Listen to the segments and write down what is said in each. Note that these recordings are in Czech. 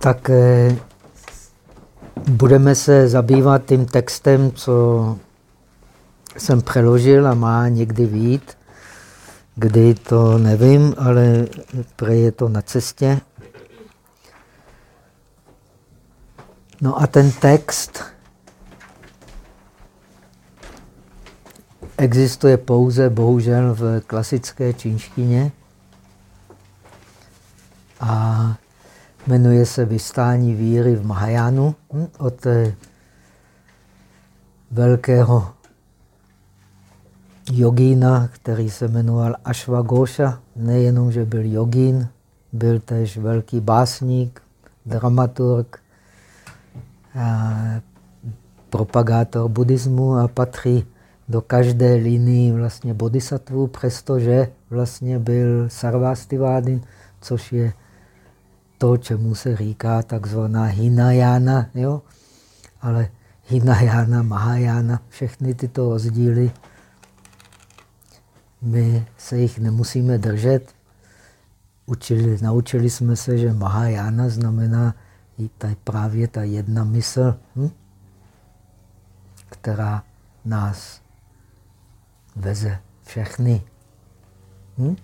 tak eh, budeme se zabývat tím textem, co jsem přeložil a má někdy vít. Kdy to nevím, ale prej je to na cestě. No a ten text existuje pouze, bohužel, v klasické čínštině a jmenuje se Vystání víry v Mahajánu hm, od eh, velkého jogína, který se jmenoval Ashwagosha. Nejenom, že byl jogín, byl tež velký básník, dramaturg, propagátor buddhismu a patří do každé linii vlastně bodhisattvu, přestože vlastně byl sarvastivádin, což je to, čemu se říká takzvaná Hinayana, jo? ale Hinayana, Mahayana, všechny tyto rozdíly, my se jich nemusíme držet. Učili, naučili jsme se, že Mahayana znamená i ta, právě ta jedna mysl, hm? která nás veze všechny. Hm?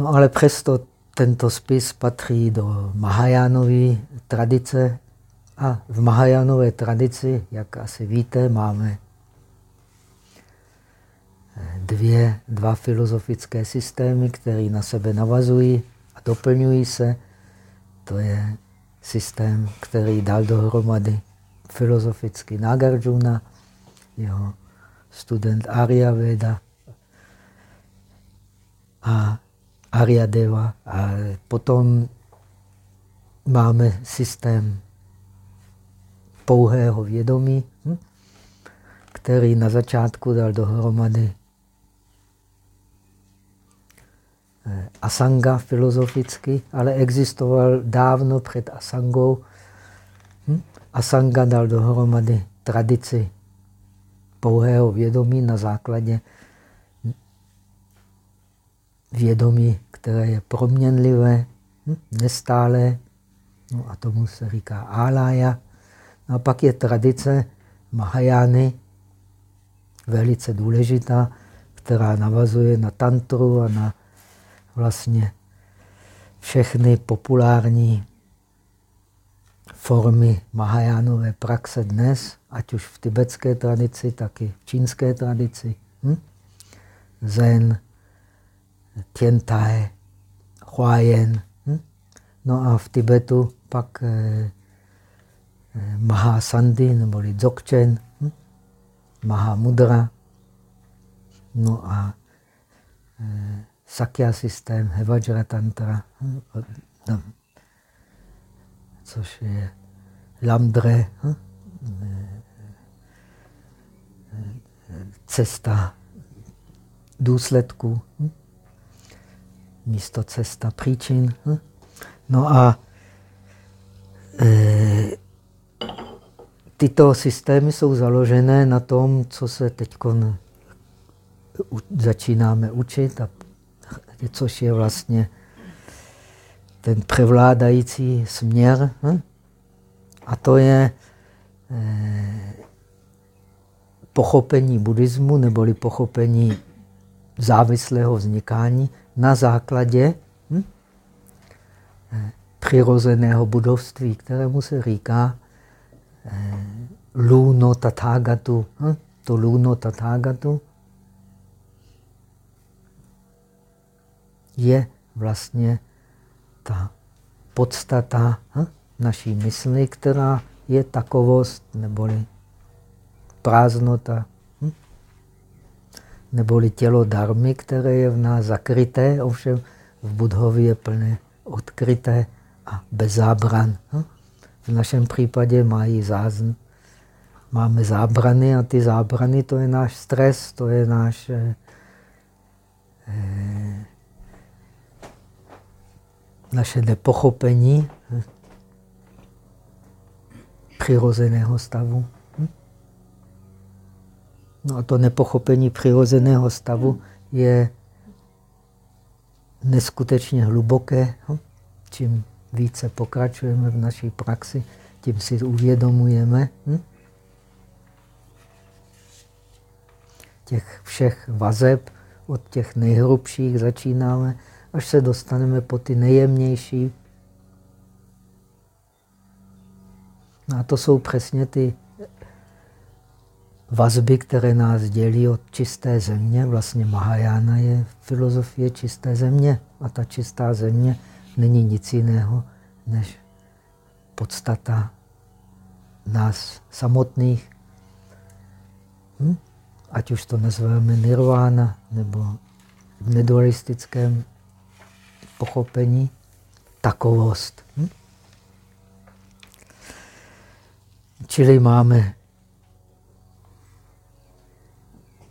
No ale přesto tento spis patří do Mahajánové tradice a v Mahajánové tradici, jak asi víte, máme dvě, dva filozofické systémy, které na sebe navazují a doplňují se. To je systém, který dal dohromady filozoficky Nagarjuna, jeho student Arya Veda a Arya Deva. A potom máme systém pouhého vědomí, hm? který na začátku dal dohromady Eh, Asanga filozoficky, ale existoval dávno před Asangou. Hm? Asanga dal dohromady tradici pouhého vědomí na základě vědomí, které je proměnlivé, hm? nestále, no a tomu se říká alaya. No a pak je tradice Mahajány, velice důležitá, která navazuje na tantru a na vlastně všechny populární formy Mahajánové praxe dnes, ať už v tibetské tradici, tak i v čínské tradici. Hm? Zen, Tiantai, Huayen. Hm? No a v Tibetu pak eh, eh, Mahasandhi neboli Dzogchen, hm? Mahamudra. No a eh, Sakya systém, Hevajra Tantra, no, což je Lamdre, hm? cesta důsledků, hm? Místo cesta příčin. Hm? No a e, tyto systémy jsou založené na tom, co se teď začínáme učit a což je vlastně ten převládající směr. Hm? A to je eh, pochopení buddhismu neboli pochopení závislého vznikání na základě hm? eh, přirozeného budovství, kterému se říká eh, luno tathagatu. Hm? To luno tathagatu je vlastně ta podstata hm, naší mysli, která je takovost neboli prázdnota? Neboli tělo darmy, které je v nás zakryté, ovšem v Budhovi je plné odkryté a bez zábran. Hm? V našem případě mají zázn. Máme zábrany a ty zábrany to je náš stres, to je náš eh, eh, naše nepochopení přirozeného stavu. No a to nepochopení přirozeného stavu je neskutečně hluboké. Hm? čím více pokračujeme v naší praxi, tím si uvědomujeme hm? těch všech vazeb, od těch nejhrubších začínáme, až se dostaneme po ty nejjemnější. No a to jsou přesně ty vazby, které nás dělí od čisté země. Vlastně Mahajana je filozofie čisté země. A ta čistá země není nic jiného než podstata nás samotných. Hm? Ať už to nazveme nirvana, nebo v nedualistickém pochopení takovost. Hm? Čili máme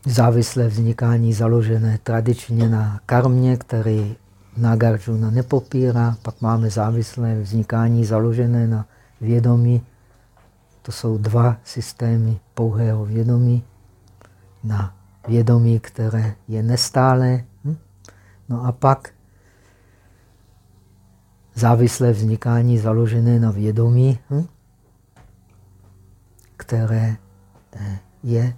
závislé vznikání založené tradičně na karmě, který Nagarjuna nepopírá. Pak máme závislé vznikání založené na vědomí. To jsou dva systémy pouhého vědomí. Na vědomí, které je nestále. Hm? No a pak závislé vznikání založené na vědomí, hm? které eh, je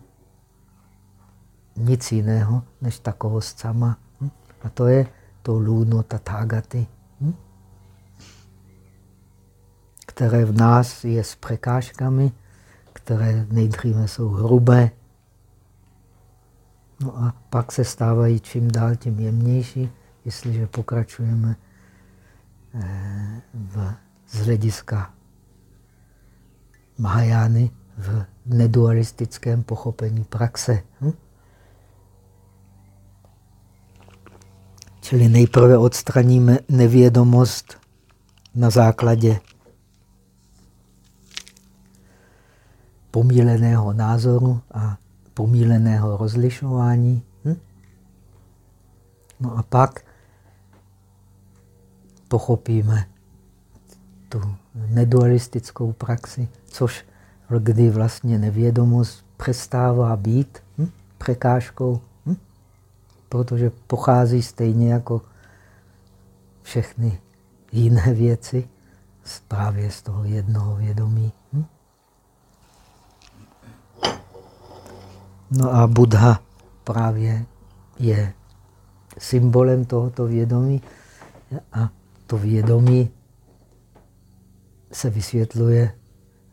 nic jiného než takovost sama. Hm? A to je to lůno tatágaty, hm? které v nás je s překážkami, které nejdříve jsou hrubé, no a pak se stávají čím dál tím jemnější, jestliže pokračujeme eh, v, z hlediska Mahajány v nedualistickém pochopení praxe. Hm? Čili nejprve odstraníme nevědomost na základě pomíleného názoru a pomíleného rozlišování. Hm? No a pak pochopíme tu nedualistickou praxi, což kdy vlastně nevědomost přestává být hm? překážkou protože pochází stejně jako všechny jiné věci právě z toho jednoho vědomí. Hm? No a Buddha právě je symbolem tohoto vědomí a to vědomí se vysvětluje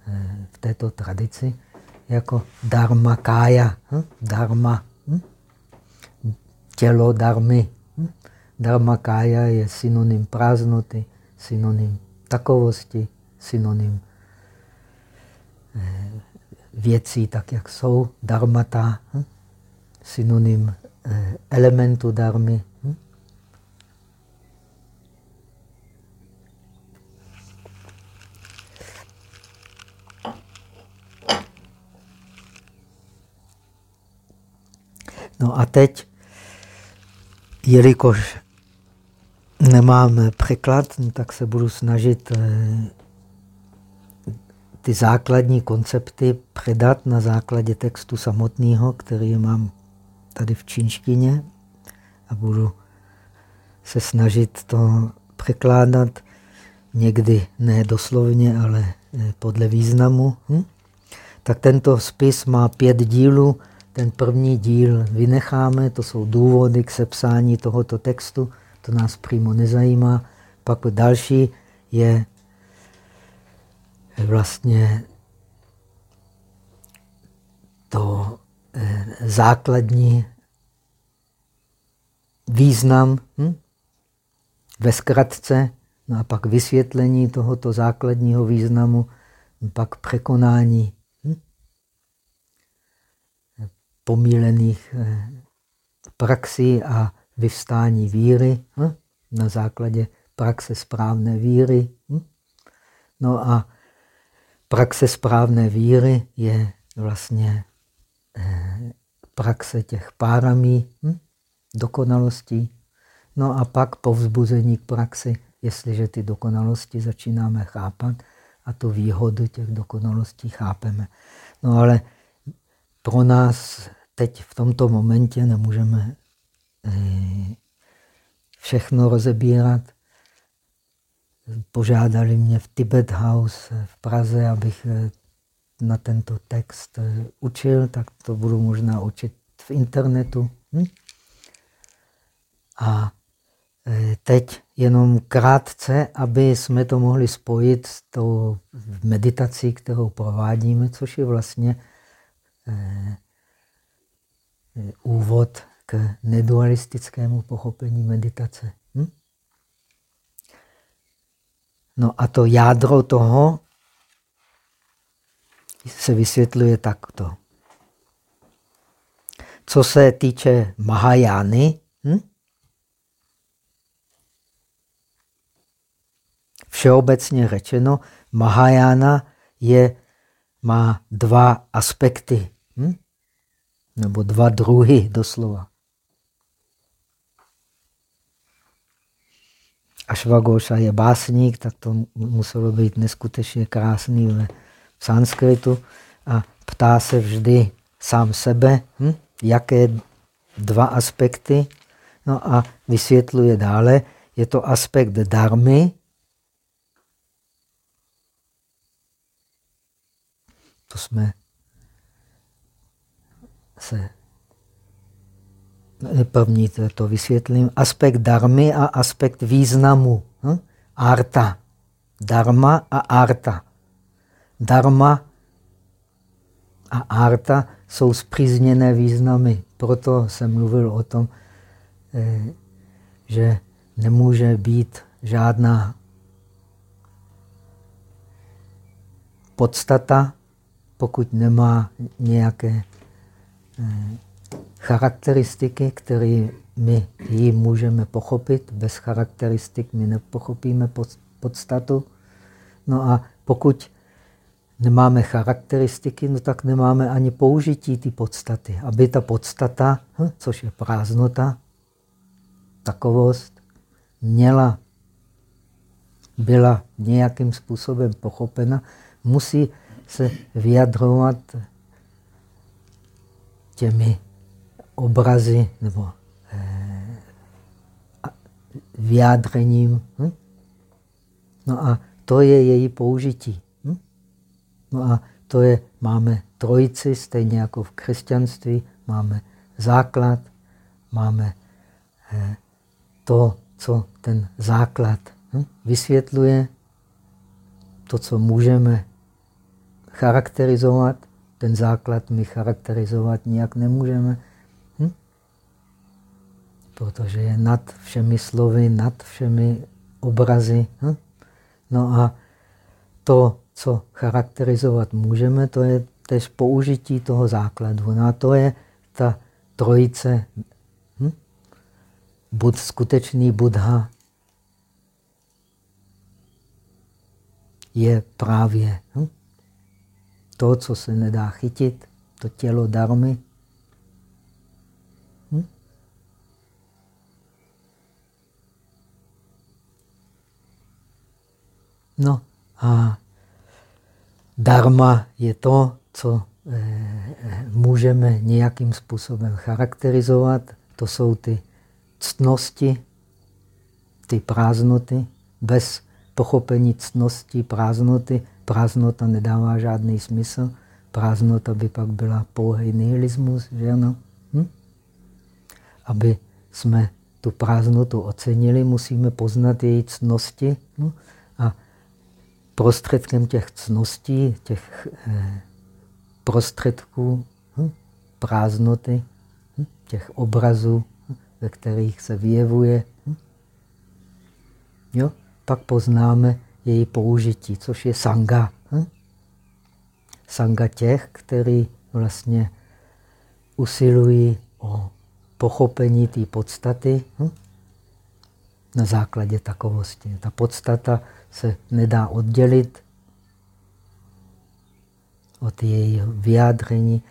eh, v této tradici jako dharma kája. Hm? Dharma tělo darmy. Hm? Dharma kája je synonym prázdnoty, synonym takovosti, synonym eh, věcí tak, jak jsou, dharmata, hm? synonym eh, elementu darmy. Hm? No a teď jelikož nemám překlad, no tak se budu snažit eh, ty základní koncepty předat na základě textu samotného, který mám tady v čínštině a budu se snažit to překládat někdy ne doslovně, ale eh, podle významu. Hm? Tak tento spis má pět dílů ten první díl vynecháme, to jsou důvody k sepsání tohoto textu, to nás přímo nezajímá. Pak další je vlastně to eh, základní význam hm? ve zkratce, no a pak vysvětlení tohoto základního významu, pak překonání pomílených eh, praxí a vyvstání víry hm? na základě praxe správné víry. Hm? No a praxe správné víry je vlastně eh, praxe těch páramí, hm? dokonalostí. No a pak povzbuzení k praxi, jestliže ty dokonalosti začínáme chápat a tu výhodu těch dokonalostí chápeme. No ale pro nás teď v tomto momentě nemůžeme eh, všechno rozebírat. požádali mě v Tibet House v Praze, abych eh, na tento text eh, učil, tak to budu možná učit v internetu. Hm? A eh, teď jenom krátce, aby jsme to mohli spojit s tou meditací, kterou provádíme, což je vlastně úvod k nedualistickému pochopení meditace. Hm? No a to jádro toho se vysvětluje takto. Co se týče Mahajány, hm? všeobecně řečeno, Mahajána je, má dva aspekty? Nebo dva druhy doslova. Ashwagosha je básník, tak to muselo být neskutečně krásný v sanskritu a ptá se vždy sám sebe, hm? jaké dva aspekty. No a vysvětluje dále, je to aspekt darmy, to jsme se První to vysvětlím. Aspekt darmy a aspekt významu. Hm? Arta. Dharma a arta. Dharma a arta jsou zpřízněné významy. Proto jsem mluvil o tom, eh, že nemůže být žádná podstata, pokud nemá nějaké charakteristiky, které my ji můžeme pochopit. Bez charakteristik my nepochopíme podstatu. No a pokud nemáme charakteristiky, no tak nemáme ani použití ty podstaty. Aby ta podstata, hm, což je prázdnota, takovost, měla, byla nějakým způsobem pochopena, musí se vyjadrovat těmi obrazy nebo eh, vyjádřením. Hm? No a to je její použití. Hm? No a to je, máme trojici, stejně jako v křesťanství, máme základ, máme eh, to, co ten základ hm? vysvětluje, to, co můžeme charakterizovat, ten základ my charakterizovat nijak nemůžeme, protože je nad všemi slovy, nad všemi obrazy. Hm? No a to, co charakterizovat můžeme, to je tež použití toho základu. No a to je ta trojice. Hm? Bud, skutečný Buddha je právě hm? To, co se nedá chytit, to tělo darmy, No a dharma je to, co eh, můžeme nějakým způsobem charakterizovat. To jsou ty ctnosti, ty prázdnoty. Bez pochopení ctnosti, prázdnoty, prázdnota nedává žádný smysl. Prázdnota by pak byla pouhý nihilismus, že ano? Hm? Aby jsme tu prázdnotu ocenili, musíme poznat její ctnosti. No? A prostředkem těch cností, těch eh, prostředků hm, prázdnoty, hm, těch obrazů, hm, ve kterých se vyjevuje, hm, jo, pak poznáme její použití, což je sanga. Hm? Sanga těch, kteří vlastně usilují o pochopení té podstaty hm? na základě takovosti. Ta podstata se nedá oddělit od jejího vyjádření.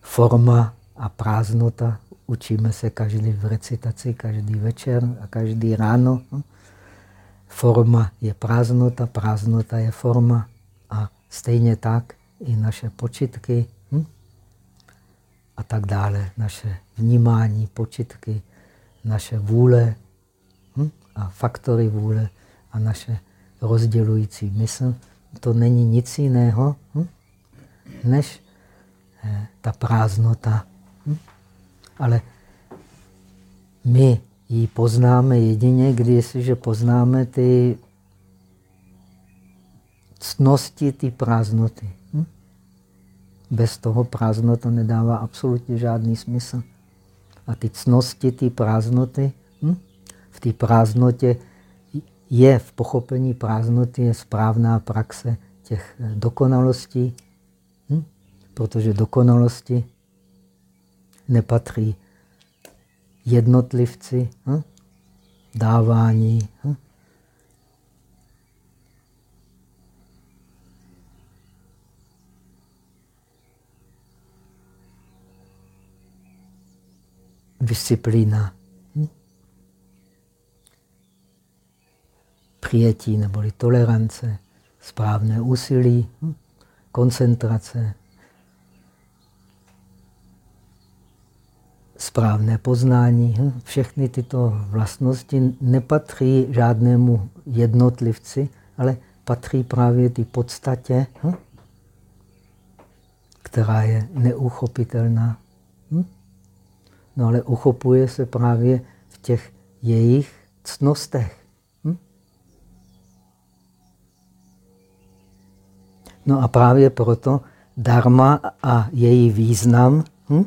Forma a prázdnota učíme se každý v recitaci, každý večer a každý ráno. Forma je prázdnota, prázdnota je forma a stejně tak i naše počitky hm? a tak dále. Naše vnímání, počitky, naše vůle hm? a faktory vůle a naše rozdělující mysl, to není nic jiného, hm? než eh, ta prázdnota. Hm? Ale my ji poznáme jedině, když že poznáme ty ctnosti, ty prázdnoty. Hm? Bez toho prázdnota nedává absolutně žádný smysl. A ty ctnosti, ty prázdnoty, hm? v té prázdnotě je v pochopení prázdnoty je správná praxe těch eh, dokonalostí, hm? protože dokonalosti nepatří jednotlivci, hm? dávání. Hm? Disciplína. Hm? Přijetí neboli tolerance, správné úsilí, hm? koncentrace, správné poznání. Hm? Všechny tyto vlastnosti nepatří žádnému jednotlivci, ale patří právě ty podstatě, hm? která je neuchopitelná. Hm? No ale uchopuje se právě v těch jejich cnostech. No a právě proto dharma a její význam hm?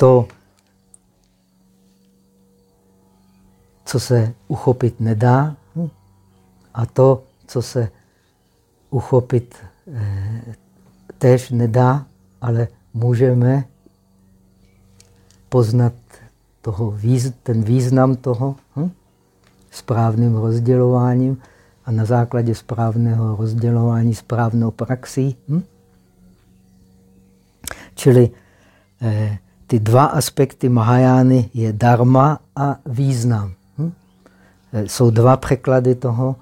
To, co se uchopit nedá, hm? a to, co se uchopit eh, tež nedá, ale můžeme poznat toho, ten význam toho hm? správným rozdělováním a na základě správného rozdělování správnou praxí. Hm? Čili eh, ty dva aspekty Mahajány je dharma a význam. Hm? Eh, jsou dva překlady toho,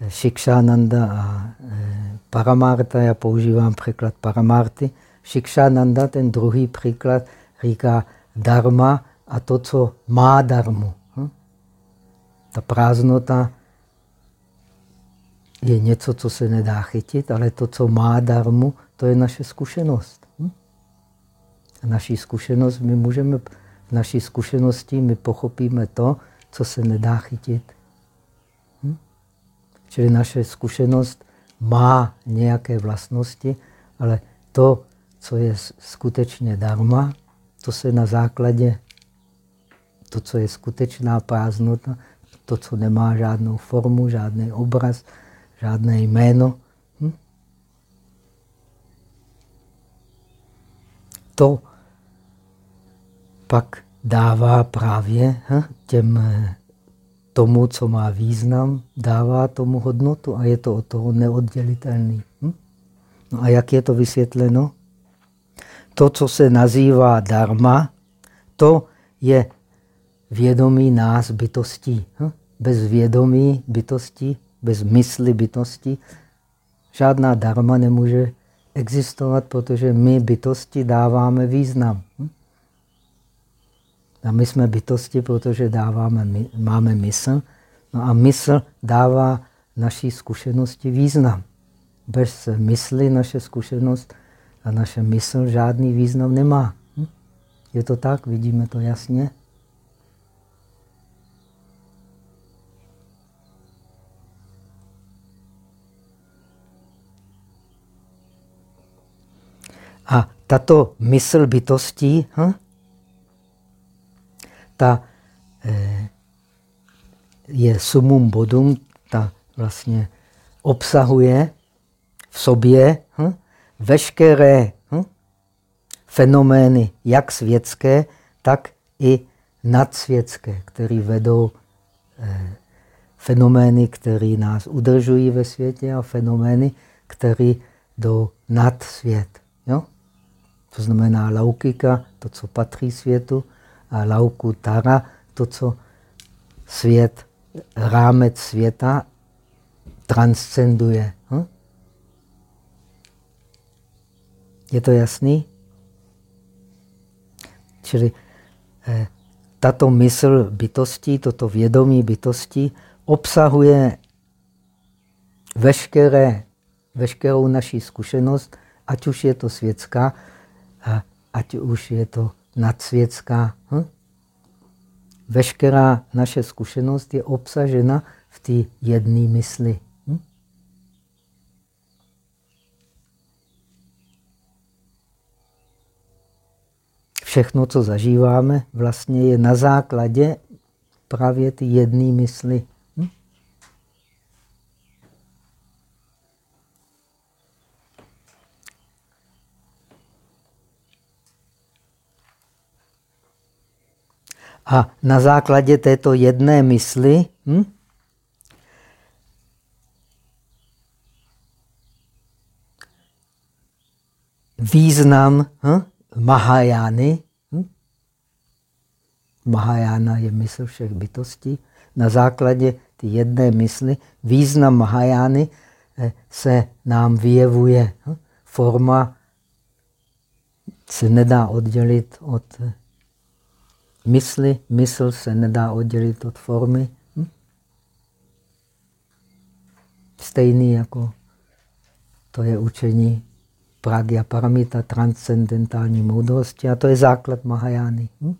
eh, Shikshánanda a eh, Paramarta. Já používám překlad Paramarty. Shikshánanda, ten druhý příklad, říká dharma a to, co má darmu. Hm? Ta prázdnota je něco, co se nedá chytit, ale to, co má darmu, to je naše zkušenost. Naší zkušenost, my můžeme, v naší zkušenosti my pochopíme to, co se nedá chytit. Hm? Čili naše zkušenost má nějaké vlastnosti, ale to, co je skutečně darma, to se na základě, to, co je skutečná prázdnota, to, co nemá žádnou formu, žádný obraz, žádné jméno. Hm? To pak dává právě těm tomu, co má význam, dává tomu hodnotu a je to od toho neoddělitelný. Hm? No a jak je to vysvětleno? To, co se nazývá dharma, to je vědomí nás bytostí. Hm? Bez vědomí bytostí bez mysli bytosti, žádná dharma nemůže existovat, protože my bytosti dáváme význam. A my jsme bytosti, protože dáváme, máme mysl. No a mysl dává naší zkušenosti význam. Bez mysli naše zkušenost a naše mysl žádný význam nemá. Hm? Je to tak? Vidíme to jasně? A tato mysl bytostí, hm, ta eh, je sumum bodum, ta vlastně obsahuje v sobě hm, veškeré hm, fenomény, jak světské, tak i nadsvětské, které vedou eh, fenomény, které nás udržují ve světě a fenomény, které jdou nad svět. Jo? To znamená laukika, to, co patří světu, lauku tara, to, co svět, rámec světa transcenduje. Hm? Je to jasný? Čili eh, tato mysl bytosti, toto vědomí bytosti obsahuje veškeré, veškerou naší zkušenost, ať už je to světská, ať už je to nadsvětská. Hm? Veškerá naše zkušenost je obsažena v té jedné mysli. Hm? Všechno, co zažíváme, vlastně je na základě právě ty jedné mysli. A na základě této jedné mysli hm, význam hm, Mahajány, hm, Mahajána je mysl všech bytostí, na základě ty jedné mysli, význam Mahajány eh, se nám vyjevuje. Hm, forma se nedá oddělit od eh, mysli, mysl se nedá oddělit od formy. Hm? Stejný jako to je učení Pragya Paramita, transcendentální moudrosti a to je základ Mahajány. Hm?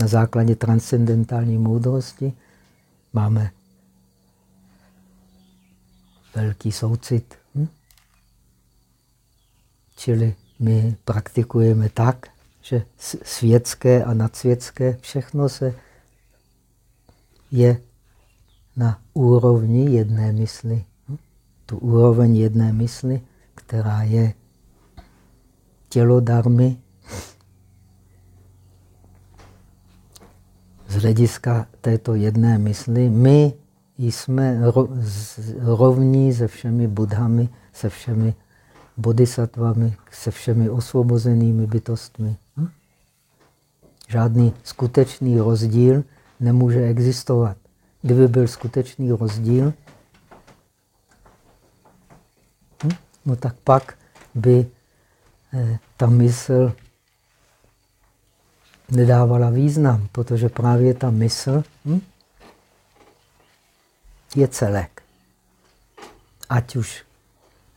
Na základě transcendentální moudrosti máme velký soucit. Hm? Čili my praktikujeme tak, že světské a nadsvětské, všechno se je na úrovni jedné mysli. Hm? Tu úroveň jedné mysli, která je tělo darmy, z hlediska této jedné mysli, my jsme rovní se všemi budhami, se všemi bodhisattvami, se všemi osvobozenými bytostmi. Žádný skutečný rozdíl nemůže existovat. Kdyby byl skutečný rozdíl, hm, no tak pak by eh, ta mysl nedávala význam, protože právě ta mysl hm, je celek. Ať už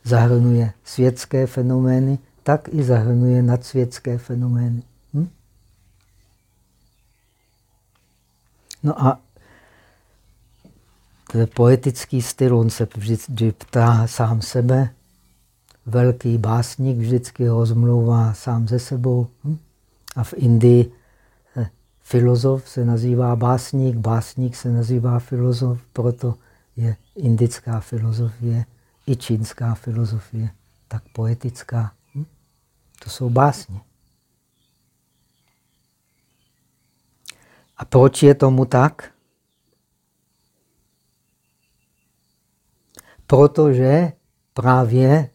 zahrnuje světské fenomény, tak i zahrnuje nadsvětské fenomény. No a to je poetický styl, on se vždy ptá sám sebe. Velký básník vždycky rozmlouvá sám ze sebou. Hm? A v Indii eh, filozof se nazývá básník, básník se nazývá filozof, proto je indická filozofie i čínská filozofie tak poetická. Hm? To jsou básně. A proč je tomu tak? Protože právě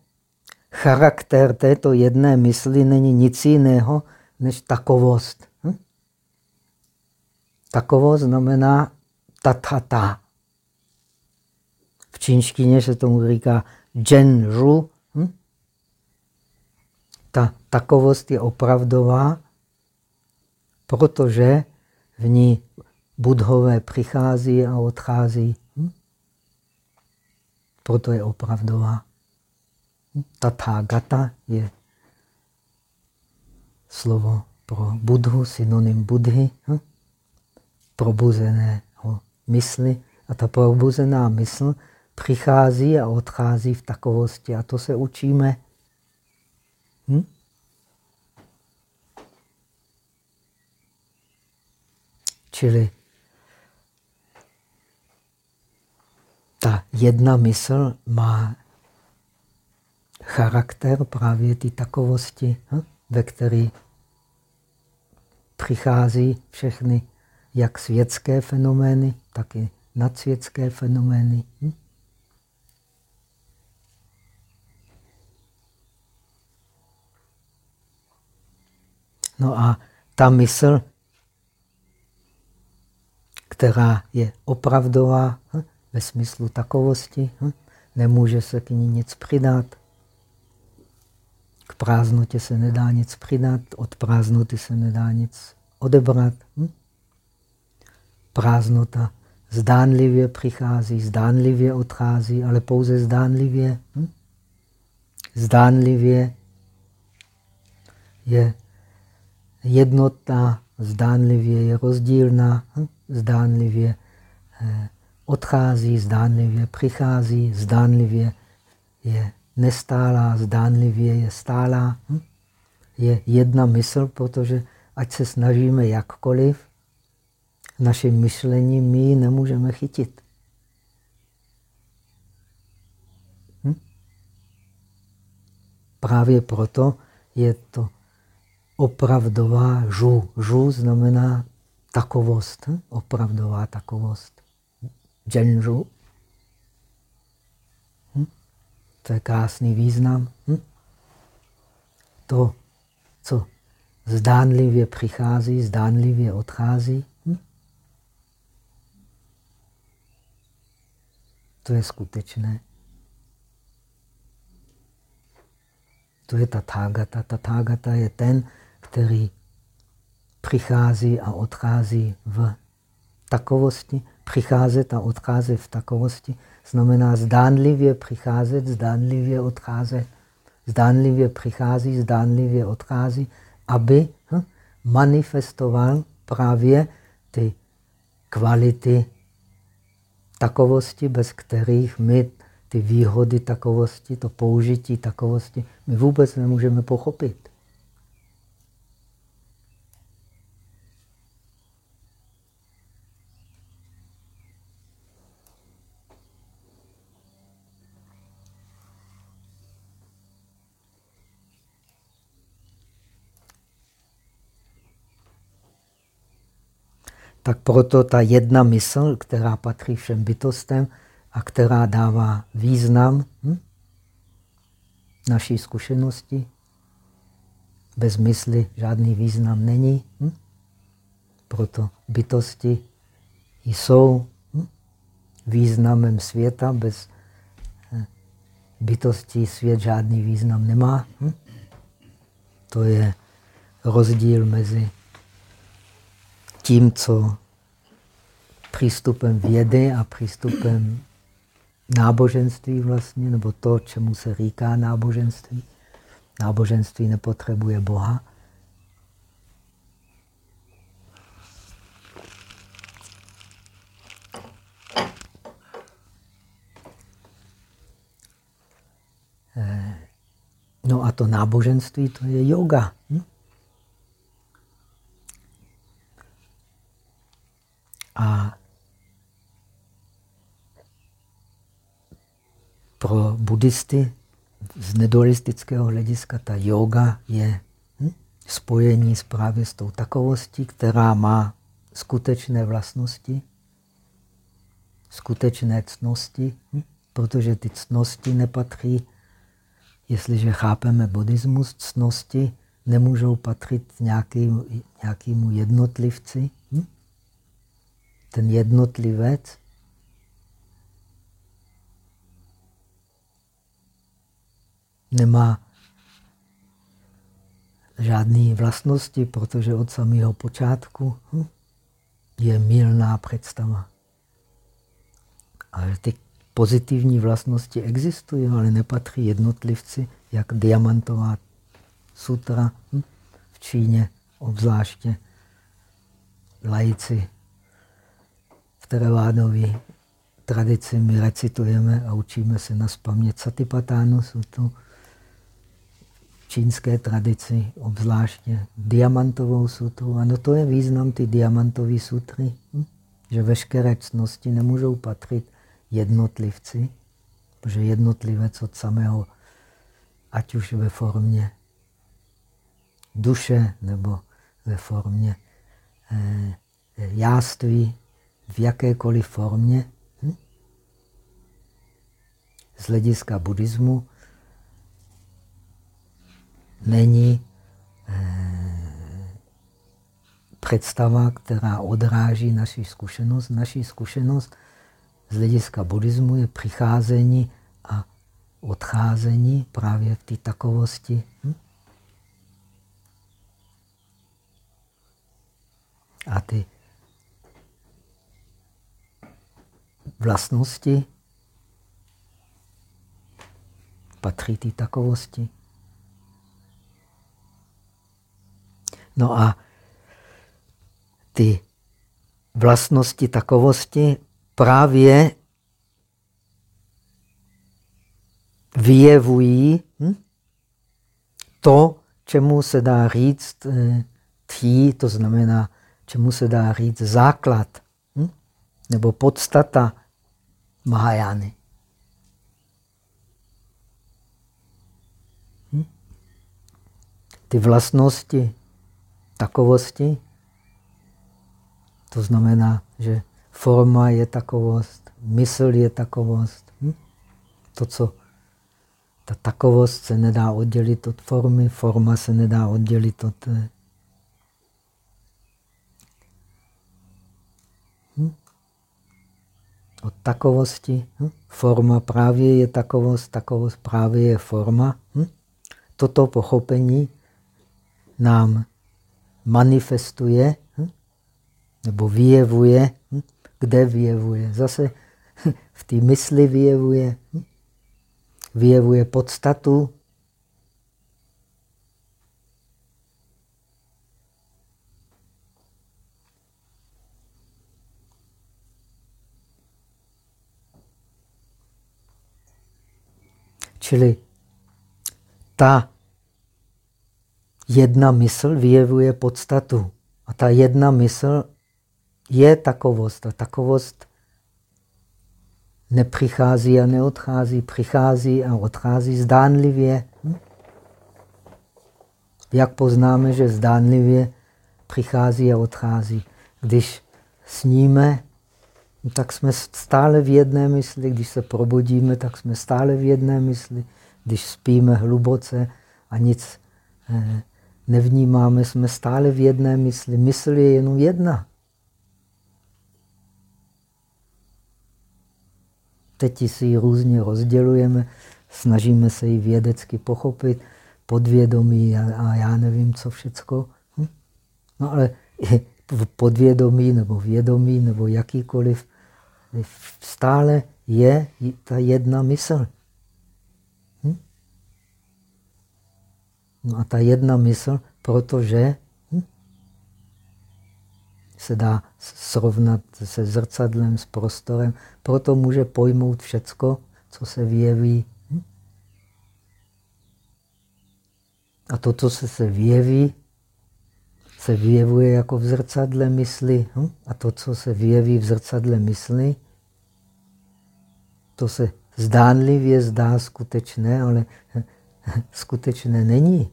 charakter této jedné mysli není nic jiného než takovost. Hm? Takovost znamená tatata. V čínštině se tomu říká zhenru. Hm? Ta takovost je opravdová, protože v ní budhové přichází a odchází. Hm? Proto je opravdová. Hm? Tathagata je slovo pro budhu, synonym budhy, hm? probuzeného mysli. A ta probuzená mysl přichází a odchází v takovosti. A to se učíme. Hm? Čili ta jedna mysl má charakter právě ty takovosti, hm, ve které přichází všechny jak světské fenomény, tak i nadsvětské fenomény. Hm. No a ta mysl která je opravdová hm, ve smyslu takovosti, hm, nemůže se k ní nic přidat. K prázdnotě se nedá nic přidat, od prázdnoty se nedá nic odebrat. Hm. Prázdnota zdánlivě přichází, zdánlivě odchází, ale pouze zdánlivě. Hm? Zdánlivě je jednotná, zdánlivě je rozdílná, hm? zdánlivě eh, odchází, zdánlivě přichází, zdánlivě je nestálá, zdánlivě je stálá. Hm? Je jedna mysl, protože ať se snažíme jakkoliv, naším myšlením my ji nemůžeme chytit. Hm? Právě proto je to opravdová žu. Žu znamená takovost, hm? opravdová takovost. Dženžu. Hm? To je krásný význam. Hm? To, co zdánlivě přichází, zdánlivě odchází, hm? to je skutečné. To je tathagata. Tathagata je ten, který přichází a odchází v takovosti. Přicházet a odcházet v takovosti znamená zdánlivě přicházet, zdánlivě odcházet. Zdánlivě přichází, zdánlivě odchází, aby hm, manifestoval právě ty kvality takovosti, bez kterých my ty výhody takovosti, to použití takovosti, my vůbec nemůžeme pochopit. Tak proto ta jedna mysl, která patří všem bytostem a která dává význam hm, naší zkušenosti, bez mysli žádný význam není. Hm? Proto bytosti jsou hm? významem světa, bez hm? bytosti svět žádný význam nemá. Hm? To je rozdíl mezi tím, co přístupem vědy a přístupem náboženství vlastně, nebo to, čemu se říká náboženství. Náboženství nepotřebuje Boha. Eh, no a to náboženství, to je yoga. Hm? A pro buddhisty z nedualistického hlediska ta yoga je hm, spojení s právě s tou takovostí, která má skutečné vlastnosti, skutečné cnosti, hm, protože ty cnosti nepatří, jestliže chápeme buddhismus, cnosti nemůžou patřit nějakým, nějakému jednotlivci? Ten jednotlivec nemá žádné vlastnosti, protože od samého počátku hm, je milná představa. Ale ty pozitivní vlastnosti existují, ale nepatří jednotlivci, jak diamantová sutra hm, v Číně, obzvláště lajici teravádové tradici my recitujeme a učíme se na spaměť Satipatánu, jsou to čínské tradici, obzvláště diamantovou sutru. Ano, to je význam ty diamantové sutry, hm? že veškeré cnosti nemůžou patřit jednotlivci, protože jednotlivec od samého, ať už ve formě duše nebo ve formě eh, jáství, v jakékoliv formě, hm? z hlediska buddhismu není eh, představa, která odráží naši zkušenost. Naší zkušenost z hlediska buddhismu je přicházení a odcházení právě v té takovosti. Hm? A ty vlastnosti patří té takovosti. No a ty vlastnosti takovosti právě vyjevují hm? to, čemu se dá říct eh, tří, to znamená, čemu se dá říct základ hm? nebo podstata Mahajány. Hm? Ty vlastnosti takovosti, to znamená, že forma je takovost, mysl je takovost. Hm? To, co ta takovost se nedá oddělit od formy, forma se nedá oddělit od... Eh, hm? Od takovosti. Hm? Forma právě je takovost, takovost právě je forma. Hm? Toto pochopení nám manifestuje hm? nebo vyjevuje. Kde vyjevuje? Zase v té mysli vyjevuje. Vyjevuje podstatu. Čili ta jedna mysl vyjevuje podstatu. A ta jedna mysl je takovost. A takovost nepřichází a neodchází, přichází a odchází zdánlivě. Jak poznáme, že zdánlivě přichází a odchází? Když sníme, tak jsme stále v jedné mysli. Když se probudíme, tak jsme stále v jedné mysli. Když spíme hluboce a nic eh, nevnímáme, jsme stále v jedné mysli. Mysl je jenom jedna. Teď si ji různě rozdělujeme, snažíme se ji vědecky pochopit, podvědomí a, a já nevím, co všecko. Hm? No ale v podvědomí nebo vědomí nebo jakýkoliv, stále je ta jedna mysl. Hm? No a ta jedna mysl, protože se dá srovnat se zrcadlem, s prostorem, proto může pojmout všecko, co se vyjeví. Hm? A to, co se, se vyjeví, se vyjevuje jako v zrcadle mysli. Hm? A to, co se vyjeví v zrcadle mysli, to se zdánlivě zdá skutečné, ale skutečné není.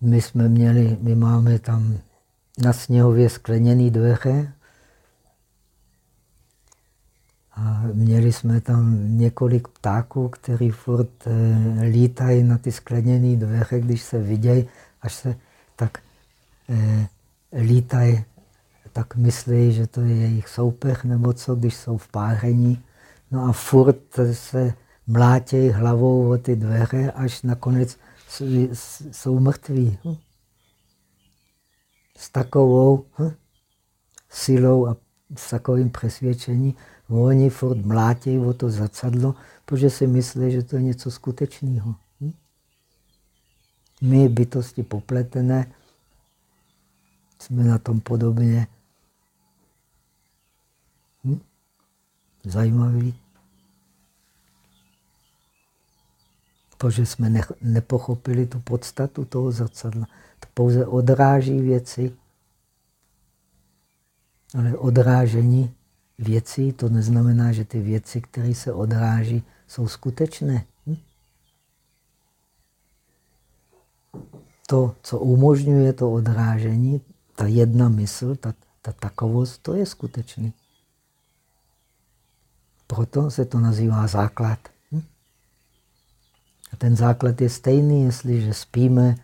My jsme měli, my máme tam na sněhově skleněné dveře a měli jsme tam několik ptáků, který furt eh, lítají na ty skleněné dveře, když se vidějí, až se tak eh, lítají, tak myslí, že to je jejich soupeř nebo co, když jsou v páření. No a furt se mlátějí hlavou o ty dveře, až nakonec jsou mrtví. Hm? S takovou hm? silou a s takovým přesvědčením oni furt mlátí o to zrcadlo, protože si myslí, že to je něco skutečného. Hm? My, bytosti popletené, jsme na tom podobně hm? zajímaví. protože jsme ne, nepochopili tu podstatu toho zrcadla. To pouze odráží věci, ale odrážení věcí, to neznamená, že ty věci, které se odráží, jsou skutečné. Hm? To, co umožňuje to odrážení, ta jedna mysl, ta, ta takovost, to je skutečný. Proto se to nazývá základ. A ten základ je stejný, jestliže spíme,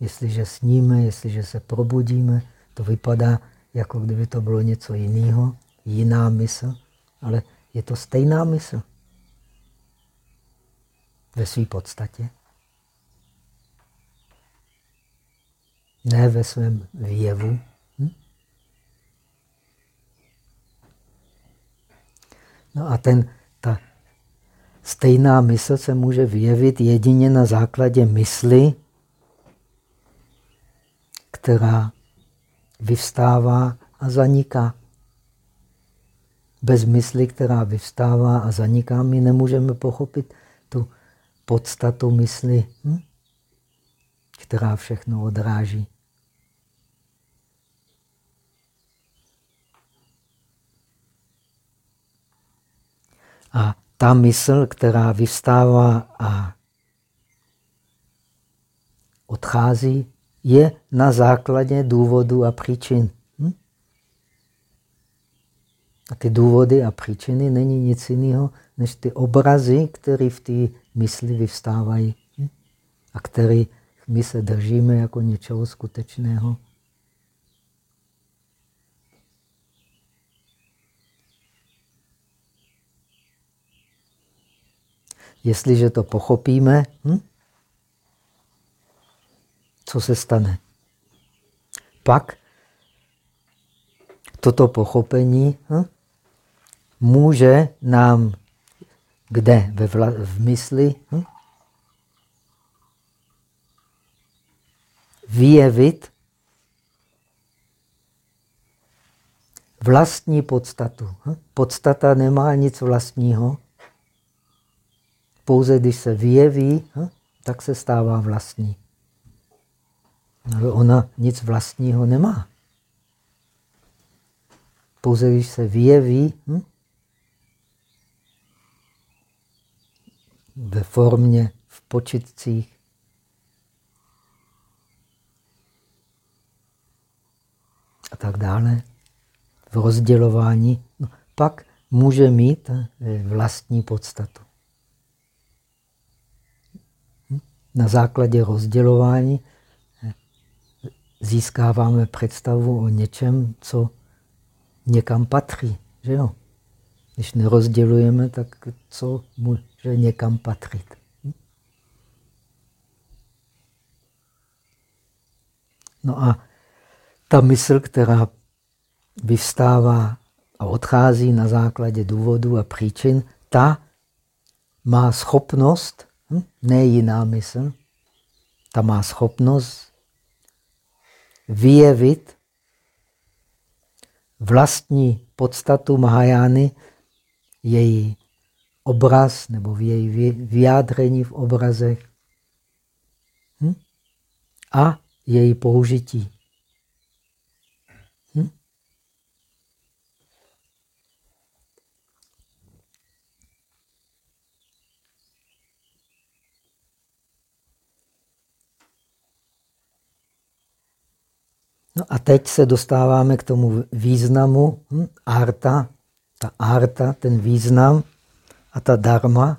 jestliže sníme, jestliže se probudíme. To vypadá, jako kdyby to bylo něco jiného, jiná mysl, ale je to stejná mysl. ve své podstatě. Ne ve svém výjevu. Hm? No a ten, ta stejná mysl se může vyjevit jedině na základě mysli, která vyvstává a zaniká. Bez mysli, která vyvstává a zaniká, my nemůžeme pochopit tu podstatu mysli, hm? která všechno odráží. A ta mysl, která vystává a odchází, je na základě důvodu a příčin. A ty důvody a příčiny není nic jiného, než ty obrazy, které v té mysli vyvstávají hm? a které my se držíme jako něčeho skutečného. Jestliže to pochopíme, hm? co se stane? Pak toto pochopení hm? Může nám kde? Ve vla, v mysli hm? vyjevit vlastní podstatu. Hm? Podstata nemá nic vlastního, pouze když se vyjeví, hm, tak se stává vlastní. Ale ona nic vlastního nemá. Pouze když se vyjeví hm, ve formě, v počitcích, a tak dále, v rozdělování, no, pak může mít eh, vlastní podstatu. na základě rozdělování získáváme představu o něčem, co někam patří. Že jo? Když nerozdělujeme, tak co může někam patřit? No a ta mysl, která vyvstává a odchází na základě důvodů a příčin, ta má schopnost Hm? Ne jiná mysl. Ta má schopnost vyjevit vlastní podstatu Mahajány, její obraz nebo v její vyjádření v obrazech hm? a její použití. No a teď se dostáváme k tomu významu hm, arta, ta arta, ten význam a ta dharma,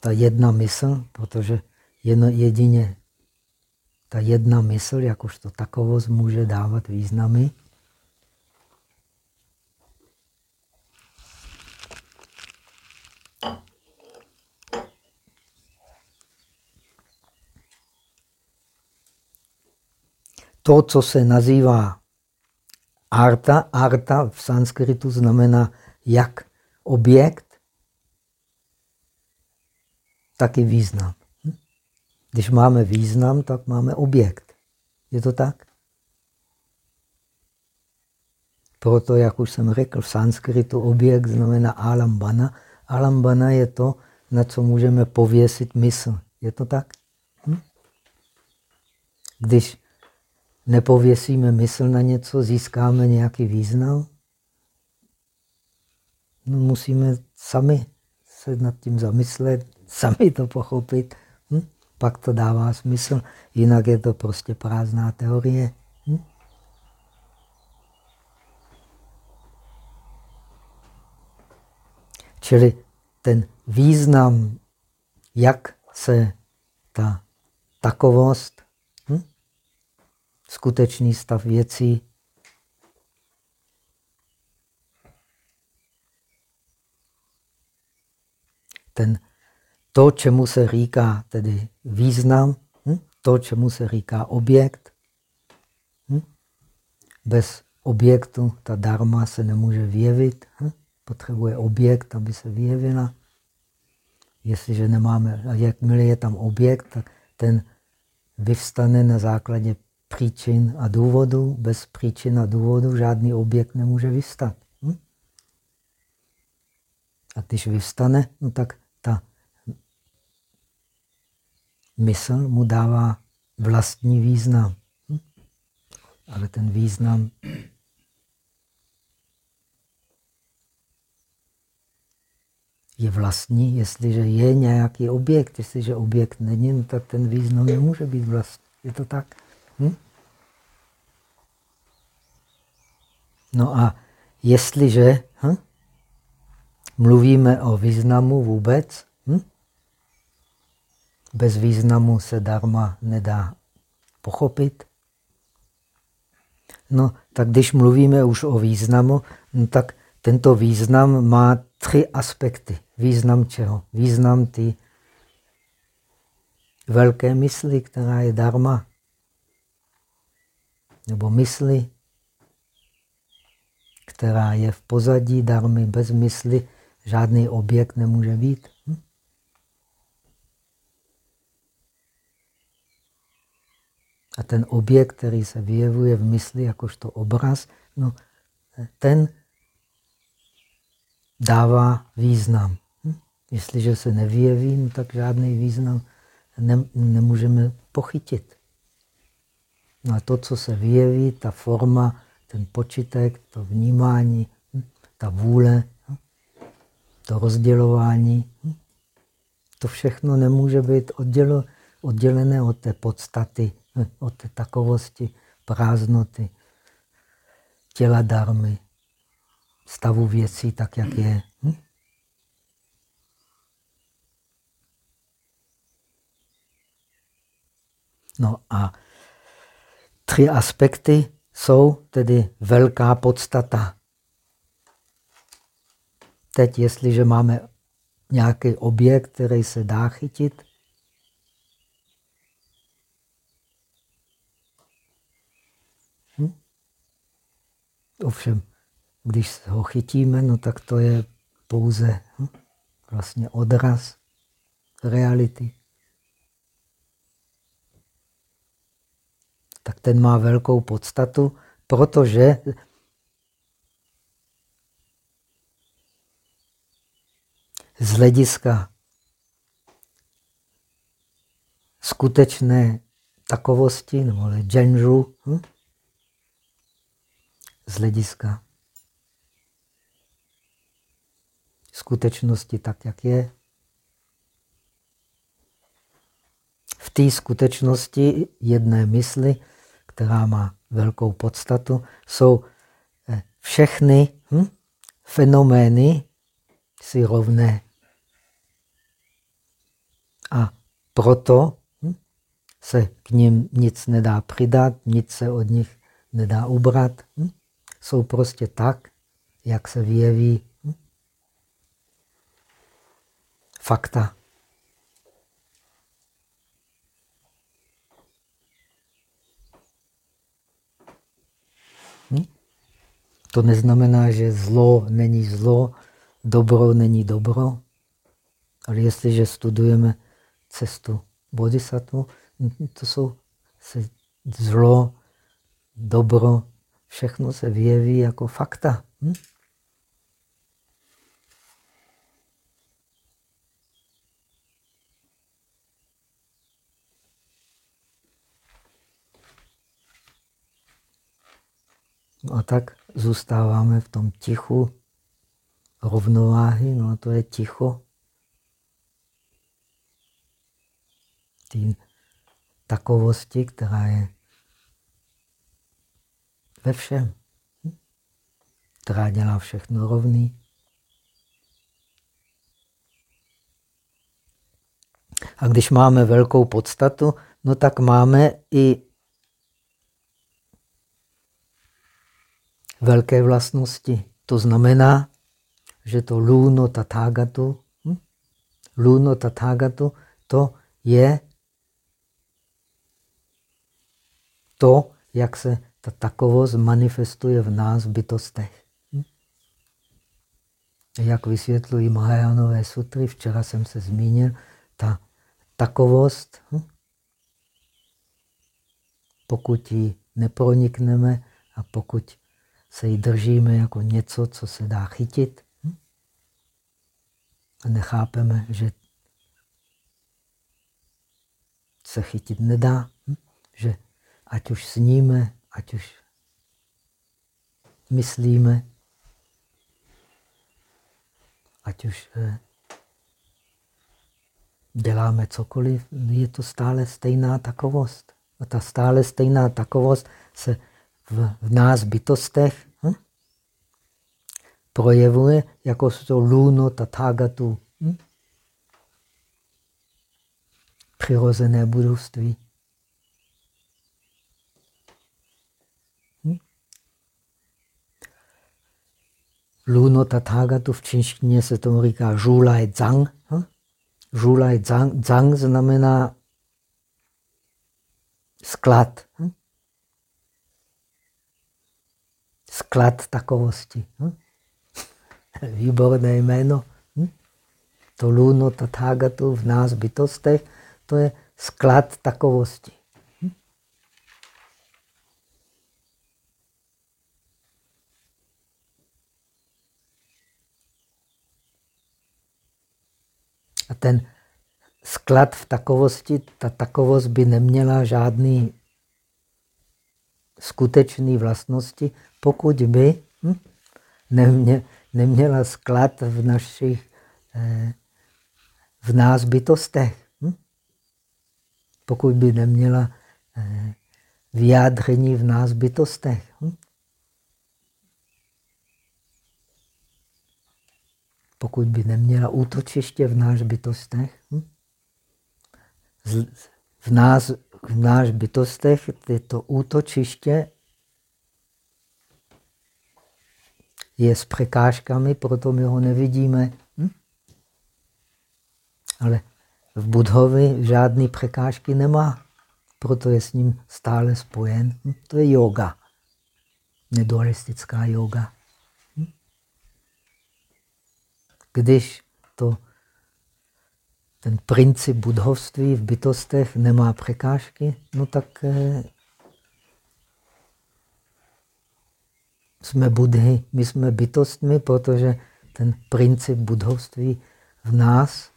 ta jedna mysl, protože jen, jedině ta jedna mysl, jakožto takovost, může dávat významy. to, co se nazývá arta, arta v sanskritu znamená jak objekt, tak i význam. Když máme význam, tak máme objekt. Je to tak? Proto, jak už jsem řekl, v sanskritu objekt znamená alambana. Alambana je to, na co můžeme pověsit mysl. Je to tak? Hm? Když nepověsíme mysl na něco, získáme nějaký význam. No, musíme sami se nad tím zamyslet, sami to pochopit. Hm? Pak to dává smysl, jinak je to prostě prázdná teorie. Hm? Čili ten význam, jak se ta takovost skutečný stav věcí. Ten, to, čemu se říká tedy význam, hm? to, čemu se říká objekt. Hm? Bez objektu ta dharma se nemůže vyjevit. Hm? Potřebuje objekt, aby se vyjevila. Jestliže nemáme, a jakmile je tam objekt, tak ten vyvstane na základě příčin a důvodů. Bez příčin a důvodů žádný objekt nemůže vystat. Hm? A když vyvstane, no tak ta mysl mu dává vlastní význam. Hm? Ale ten význam je vlastní, jestliže je nějaký objekt. Jestliže objekt není, no tak ten význam nemůže být vlastní. Je to tak? Hm? No a jestliže hm, mluvíme o významu vůbec, hm, bez významu se dharma nedá pochopit. No, tak když mluvíme už o významu, no, tak tento význam má tři aspekty. Význam čeho? Význam ty velké mysli, která je dharma. Nebo mysli, která je v pozadí darmy bez mysli, žádný objekt nemůže být. Hm? A ten objekt, který se vyjevuje v mysli jakožto obraz, no, ten dává význam. Hm? Jestliže se nevyjeví, no, tak žádný význam ne, nemůžeme pochytit. No a to, co se vyjeví, ta forma, ten počítek, to vnímání, hm? ta vůle, hm? to rozdělování, to všechno nemůže být oddělo, oddělené od té podstaty, od takovosti, prázdnoty, těla darmy, stavu věcí tak, jak je. Hm? No a tři aspekty jsou tedy velká podstata. Teď, jestliže máme nějaký objekt, který se dá chytit, ovšem když ho chytíme, no tak to je pouze hm, vlastně odraz reality. Tak ten má velkou podstatu, protože z hlediska skutečné takovosti, nebo genžu, hm? Z hlediska skutečnosti tak, jak je. V té skutečnosti jedné mysli, která má velkou podstatu, jsou eh, všechny hm, fenomény si rovné. A proto hm, se k ním nic nedá přidat, nic se od nich nedá ubrat. Hm? Jsou prostě tak, jak se vyjeví fakta. Hm? To neznamená, že zlo není zlo, dobro není dobro, ale jestliže studujeme cestu bodhisattva, to jsou se zlo, dobro, všechno se vyjeví jako fakta. Hm? No a tak zůstáváme v tom tichu rovnováhy, no a to je ticho. Tý takovosti, která je ve všem, která dělá všechno rovný. A když máme velkou podstatu, no tak máme i velké vlastnosti. To znamená, že to lůno tatágatu, hm? luno tathagatu, to je to, jak se ta takovost manifestuje v nás v bytostech. Hm? Jak vysvětlují Mahajánové sutry, včera jsem se zmínil, ta takovost, hm? pokud ji nepronikneme a pokud se jí držíme jako něco, co se dá chytit, hm? a nechápeme, že se chytit nedá, že ať už sníme, ať už myslíme, ať už eh, děláme cokoliv, je to stále stejná takovost. A ta stále stejná takovost se v, v nás bytostech hm? projevuje jako to luno tathagatu. Hm? Přirozené budovství. Luno tathagatu v čínštině se tomu říká žulaj zang. Hm? Žulaj zang, zang znamená sklad. Hm? Sklad takovosti. Hm? Výborné jméno. Hm? To luno tathagatu v nás bytostech, to je sklad takovosti. A ten sklad v takovosti, ta takovost by neměla žádný skutečný vlastnosti, pokud by hm, nemě, neměla sklad v našich, eh, v nás bytostech. Hm? Pokud by neměla eh, vyjádření v nás bytostech. Hm? Pokud by neměla útočiště v náš bytostech, hm? v nás, v náš bytostech to útočiště je s překážkami, proto my ho nevidíme. Hm? Ale v Budhovi žádný překážky nemá, proto je s ním stále spojen. Hm? To je yoga, nedualistická yoga. Hm? Když to ten princip budhovství v bytostech nemá překážky, no tak eh, jsme budhy, my jsme bytostmi, protože ten princip budhovství v nás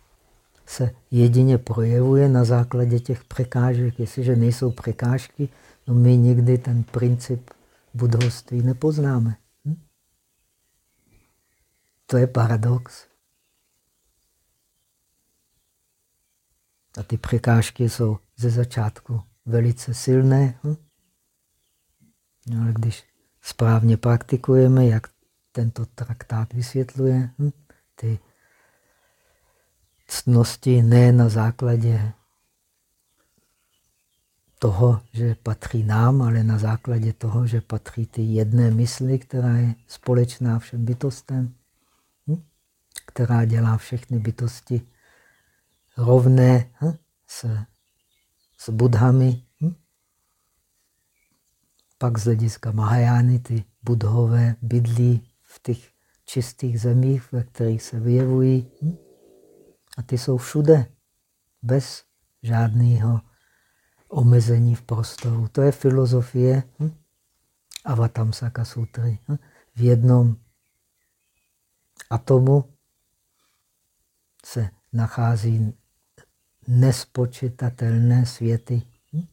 se jedině projevuje na základě těch překážek. Jestliže nejsou překážky, no my nikdy ten princip budhovství nepoznáme. Hm? To je paradox. A ty překážky jsou ze začátku velice silné. Hm? No, ale když správně praktikujeme, jak tento traktát vysvětluje, hm? ty ctnosti ne na základě toho, že patří nám, ale na základě toho, že patří ty jedné mysli, která je společná všem bytostem, hm? která dělá všechny bytosti rovné hm? s, s budhami. Hm? Pak z hlediska Mahajány ty budhové bydlí v těch čistých zemích, ve kterých se vyjevují. Hm? A ty jsou všude, bez žádného omezení v prostoru. To je filozofie hm? Avatamsaka sutry. Hm? V jednom atomu se nachází nespočitatelné světy. Hm?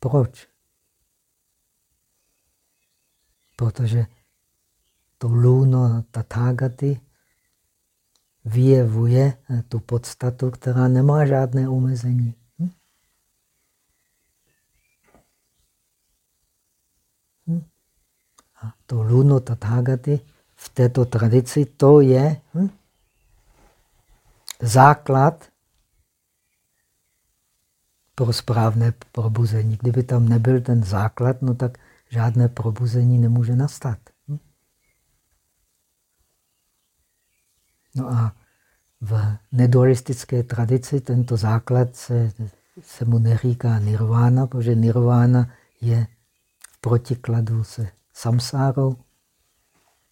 Proč? Protože to luno tathagaty vyjevuje tu podstatu, která nemá žádné omezení. Hm? Hm? A to luno tathagaty v této tradici to je hm? Základ pro správné probuzení. Kdyby tam nebyl ten základ, no tak žádné probuzení nemůže nastat. Hm? No a v nedualistické tradici tento základ se, se mu neříká nirvána, protože nirvána je v protikladu se samsárou.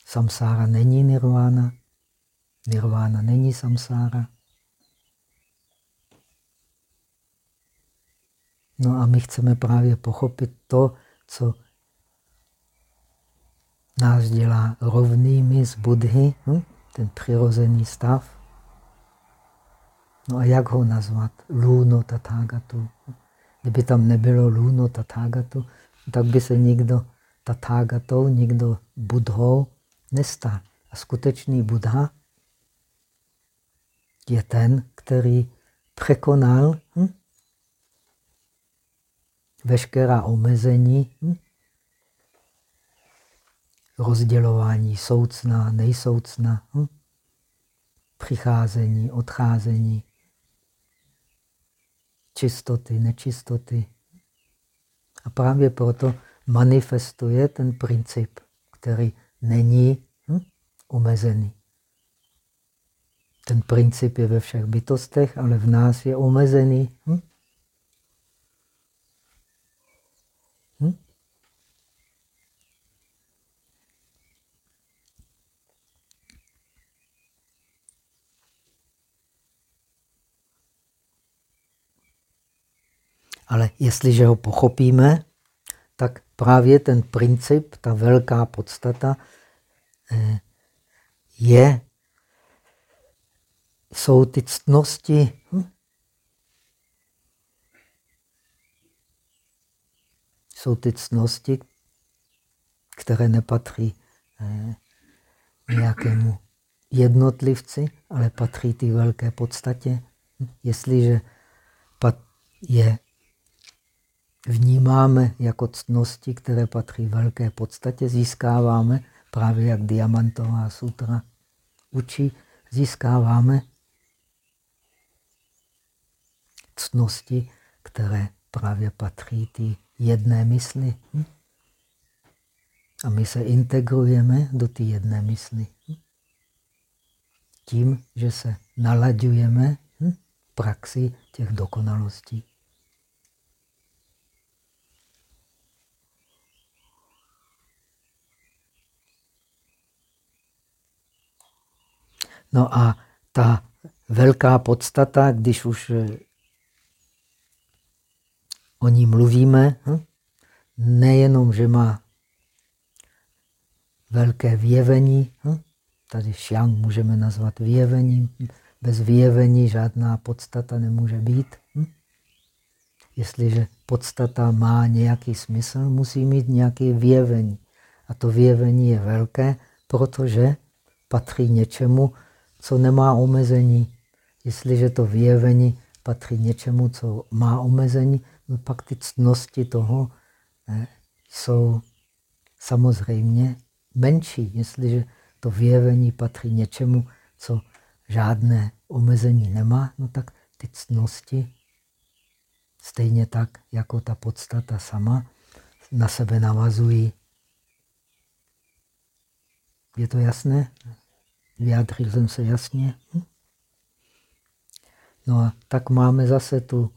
Samsára není nirvána, nirvána není samsára. No a my chceme právě pochopit to, co nás dělá rovnými z Budhy, hm? ten přirozený stav. No a jak ho nazvat? Luno Tathagatu. Kdyby tam nebylo Luno Tathagatu, tak by se nikdo Tathagatou, nikdo Budhou nestal. A skutečný Buddha je ten, který překonal hm? Veškerá omezení, hm? rozdělování soucna, nejsoucna, hm? přicházení, odcházení, čistoty, nečistoty. A právě proto manifestuje ten princip, který není hm, omezený. Ten princip je ve všech bytostech, ale v nás je omezený. Hm? Ale jestliže ho pochopíme, tak právě ten princip, ta velká podstata, eh, je, jsou ty ctnosti. Hm? Jsou ty ctnosti, které nepatří eh, nějakému jednotlivci, ale patří ty velké podstatě. Hm? Jestliže je vnímáme jako ctnosti, které patří velké podstatě, získáváme, právě jak Diamantová sutra učí, získáváme ctnosti, které právě patří ty jedné mysli. A my se integrujeme do ty jedné mysli. Tím, že se nalaďujeme praxi těch dokonalostí. No a ta velká podstata, když už eh, o ní mluvíme, hm? nejenom, že má velké vyjevení, hm? tady šiang můžeme nazvat vyjevením, bez vyjevení žádná podstata nemůže být. Hm? Jestliže podstata má nějaký smysl, musí mít nějaké vyjevení. A to vyjevení je velké, protože patří něčemu, co nemá omezení. Jestliže to vyjevení patří něčemu, co má omezení, no pak ty ctnosti toho jsou samozřejmě menší. Jestliže to vyjevení patří něčemu, co žádné omezení nemá, no tak ty ctnosti stejně tak, jako ta podstata sama, na sebe navazují. Je to jasné? Vyjádřil jsem se jasně. Hm? No a tak máme zase tu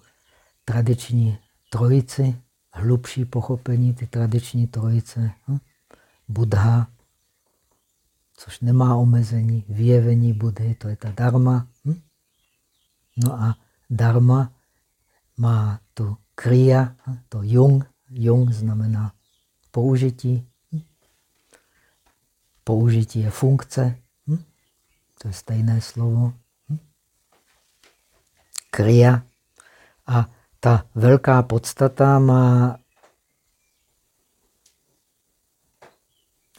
tradiční trojici, hlubší pochopení ty tradiční trojice. Hm? Buddha, což nemá omezení, vyjevení Budhy, to je ta dharma. Hm? No a dharma má tu kriya, to jung. Jung znamená použití. Použití je funkce. To je stejné slovo. Hm? Kriya. A ta velká podstata má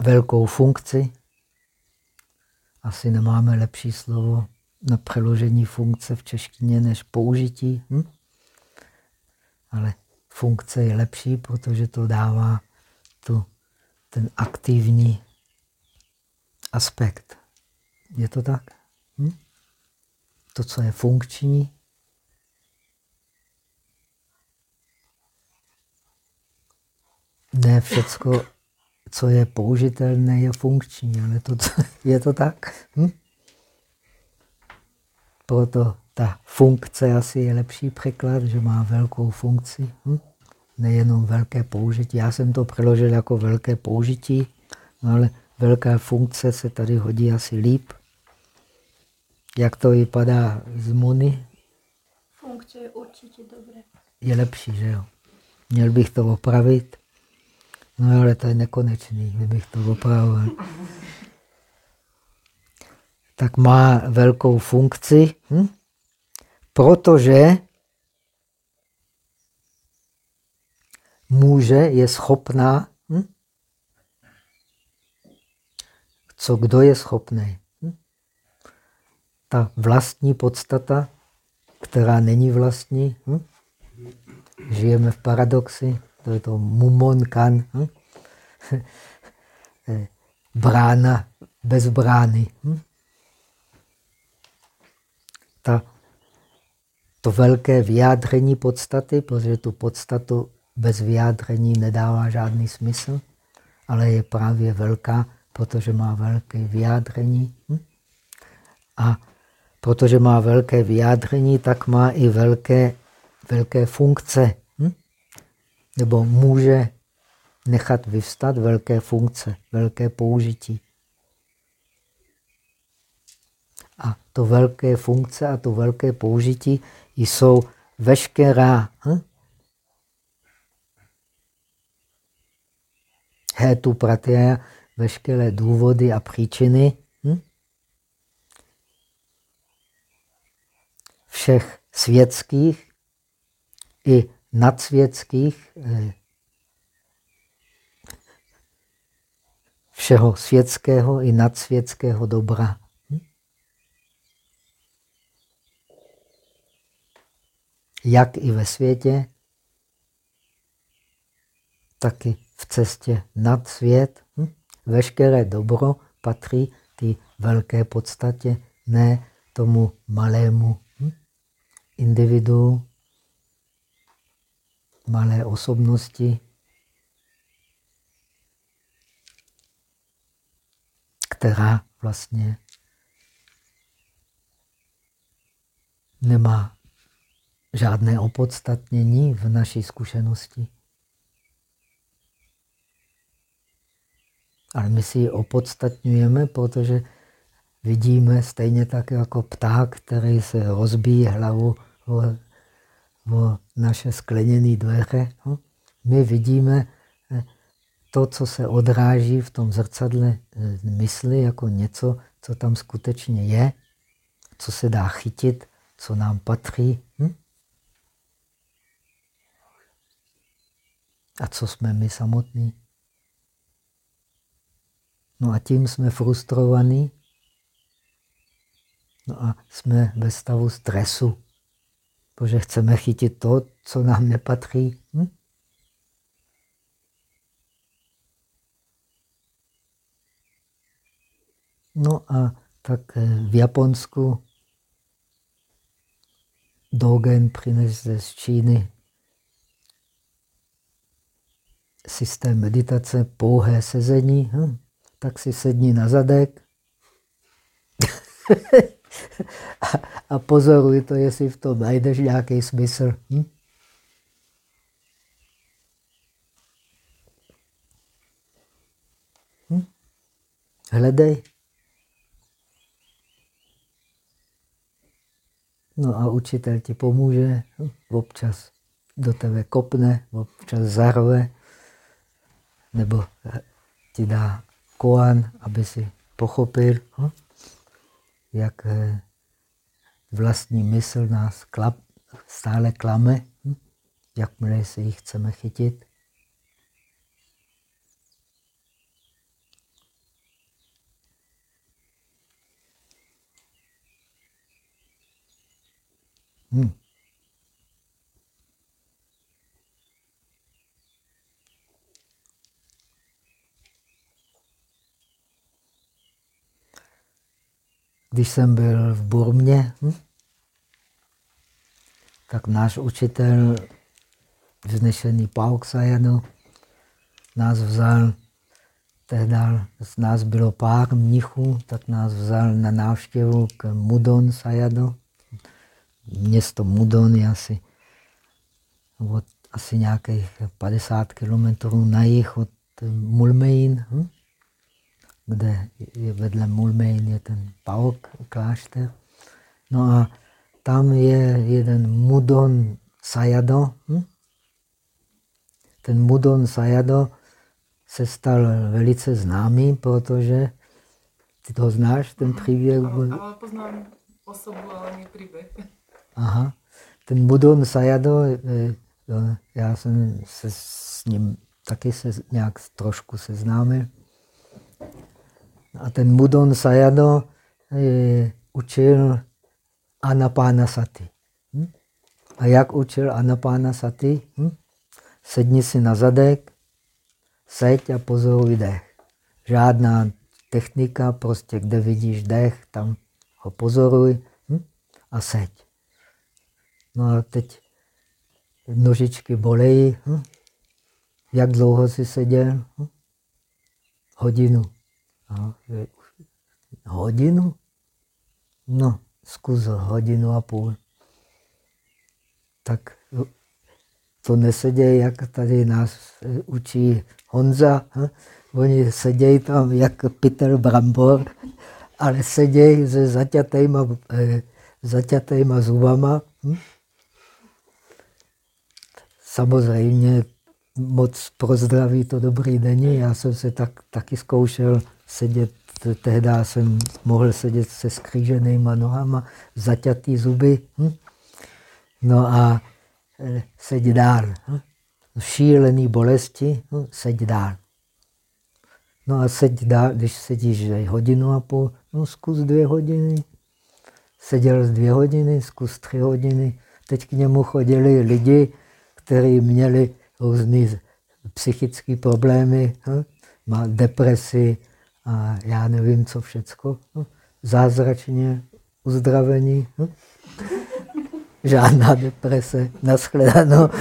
velkou funkci. Asi nemáme lepší slovo na přeložení funkce v češtině než použití. Hm? Ale funkce je lepší, protože to dává tu, ten aktivní aspekt. Je to tak? Hm? To, co je funkční, ne všecko, co je použitelné, je funkční, ale to, je to tak? Hm? proto ta funkce asi je lepší překlad, že má velkou funkci. Hm? Nejenom velké použití. Já jsem to přeložil jako velké použití, no ale velká funkce se tady hodí asi líp. Jak to vypadá z Muny? Funkce je určitě dobré. Je lepší, že jo? Měl bych to opravit. No ale to je nekonečný, kdybych to opravoval. Tak má velkou funkci, hm? protože může, je schopná. Hm? Co kdo je schopný? Ta vlastní podstata, která není vlastní. Hm? Žijeme v paradoxy, to je to mumon kan. Hm? Brána bez brány. Hm? Ta, to velké vyjádření podstaty, protože tu podstatu bez vyjádření nedává žádný smysl, ale je právě velká, protože má velké vyjádření. Hm? A protože má velké vyjádření, tak má i velké, velké funkce. Hm? Nebo může nechat vyvstat velké funkce, velké použití. A to velké funkce a to velké použití jsou veškerá hm? hetu pratyaya, veškeré důvody a příčiny hm? Všech světských i nadsvětských, eh, všeho světského i nadsvětského dobra. Hm? Jak i ve světě, taky v cestě nad svět. Hm? Veškeré dobro patří ty velké podstatě, ne tomu malému hm? Individu, malé osobnosti, která vlastně nemá žádné opodstatnění v naší zkušenosti. Ale my si ji opodstatňujeme, protože vidíme stejně tak jako pták, který se rozbíjí hlavu o, o naše skleněné dveře. No, my vidíme eh, to, co se odráží v tom zrcadle eh, mysli, jako něco, co tam skutečně je, co se dá chytit, co nám patří. Hm? A co jsme my samotní. No a tím jsme frustrovaní. No a jsme ve stavu stresu, protože chceme chytit to, co nám nepatří. Hm? No a tak eh, v Japonsku Dogen přinesl z Číny systém meditace, pouhé sezení. Hm? tak si sedni na zadek a, a pozoruj to, jestli v tom najdeš nějaký smysl. Hm? Hm? Hledej. No a učitel ti pomůže, hm? občas do tebe kopne, občas zarve, nebo ti dá koan, aby si pochopil, hm? Jak eh, vlastní mysl nás klap, stále klame, hm? jakmile si ji chceme chytit. Hmm. Když jsem byl v Burmě, hm, tak náš učitel, vznešený Pauk Sayano, nás vzal, tehdy z nás bylo pár mnichů, tak nás vzal na návštěvu k Mudon Sayano. Město Mudon je asi, od, asi nějakých 50 kilometrů na jih od Mulmein, hm? Kde je vedle Mulmein je ten Paok klášter. No a tam je jeden Mudon Sayado. Hm? Ten Mudon Sayado se stal velice známý, protože ty to znáš, ten příběh? Ale poznám osobu, ale nie příběh. Aha. Ten Mudon Sayado, eh, eh, já jsem se s ním taky se nějak trošku seznámil. A ten Mudon Sayado eh, učil Anapana Sati. Hm? A jak učil Anapana Sati? Hm? Sedni si na zadek, seď a pozoruj dech. Žádná technika, prostě kde vidíš dech, tam ho pozoruj hm? a seď. No a teď nožičky bolejí. Hm? Jak dlouho jsi seděl? Hm? Hodinu. A, hodinu? No, zkus hodinu a půl. Tak to nesedějí, jak tady nás učí Honza. Hm? Oni sedějí tam jak Peter Brambor, ale sedějí se zaťatýma, eh, zaťatýma zubama. Hm? Samozřejmě moc pro zdraví to dobrý není. Já jsem se tak, taky zkoušel sedět, tehdy jsem mohl sedět se skříženýma nohama, zaťatý zuby. Hm? No a eh, seď dál. Hm? Šílený bolesti, hm? seď dál. No a seď dál, když sedíš hodinu a půl, no zkus dvě hodiny. Seděl z dvě hodiny, zkus tři hodiny. Teď k němu chodili lidi, kteří měli různé psychické problémy, hm? má depresi a já nevím, co všecko. Hm? Zázračně uzdravení. Hm? Žádná deprese, nashledanou.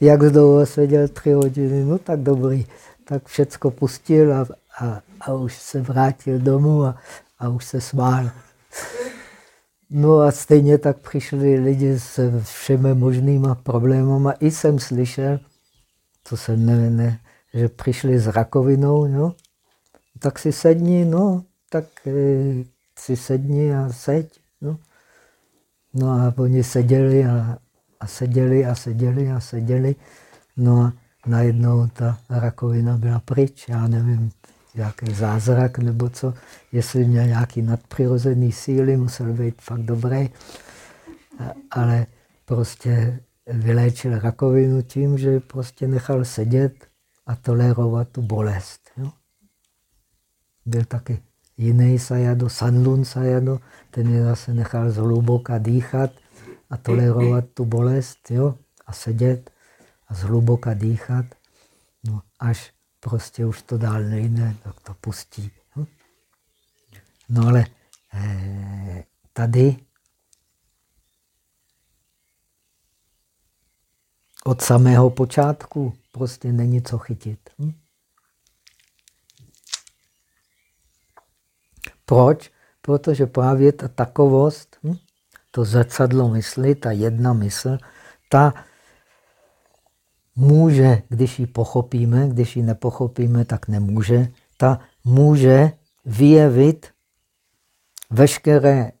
Jak dlouho seděl tři hodiny, no tak dobrý. Tak všecko pustil a, a, a už se vrátil domů a, a už se smál. No a stejně tak přišli lidi s všemi možnýma problémama. I jsem slyšel, to se ne, ne, že přišli s rakovinou, no, tak si sedni, no, tak e, si sedni a seď. No. no a oni seděli a, a seděli a seděli a seděli. No a najednou ta rakovina byla pryč, já nevím, nějaký zázrak nebo co, jestli měl nějaký nadpřirozený síly, musel být fakt dobrý, ale prostě vyléčil rakovinu tím, že prostě nechal sedět a tolerovat tu bolest. Jo? Byl taky jiný sajado, Sanlun sajado, ten je zase nechal zhluboka dýchat a tolerovat tu bolest jo? a sedět a zhluboka dýchat, no, až prostě už to dál nejde, tak to pustí. Hm? No ale eh, tady od samého počátku prostě není co chytit. Hm? Proč? Protože právě ta takovost, hm? to zrcadlo mysli, ta jedna mysl, ta může, když ji pochopíme, když ji nepochopíme, tak nemůže, ta může vyjevit veškeré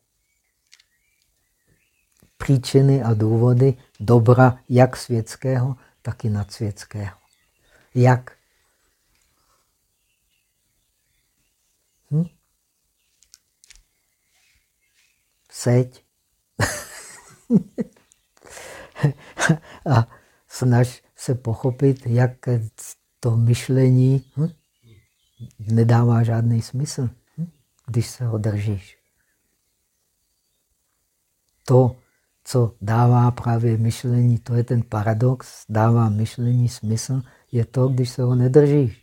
příčiny a důvody dobra jak světského, tak i nadsvětského. Jak? Hm? Seď. a snaž se pochopit, jak to myšlení hm, nedává žádný smysl, hm, když se ho držíš. To, co dává právě myšlení, to je ten paradox, dává myšlení smysl, je to, když se ho nedržíš.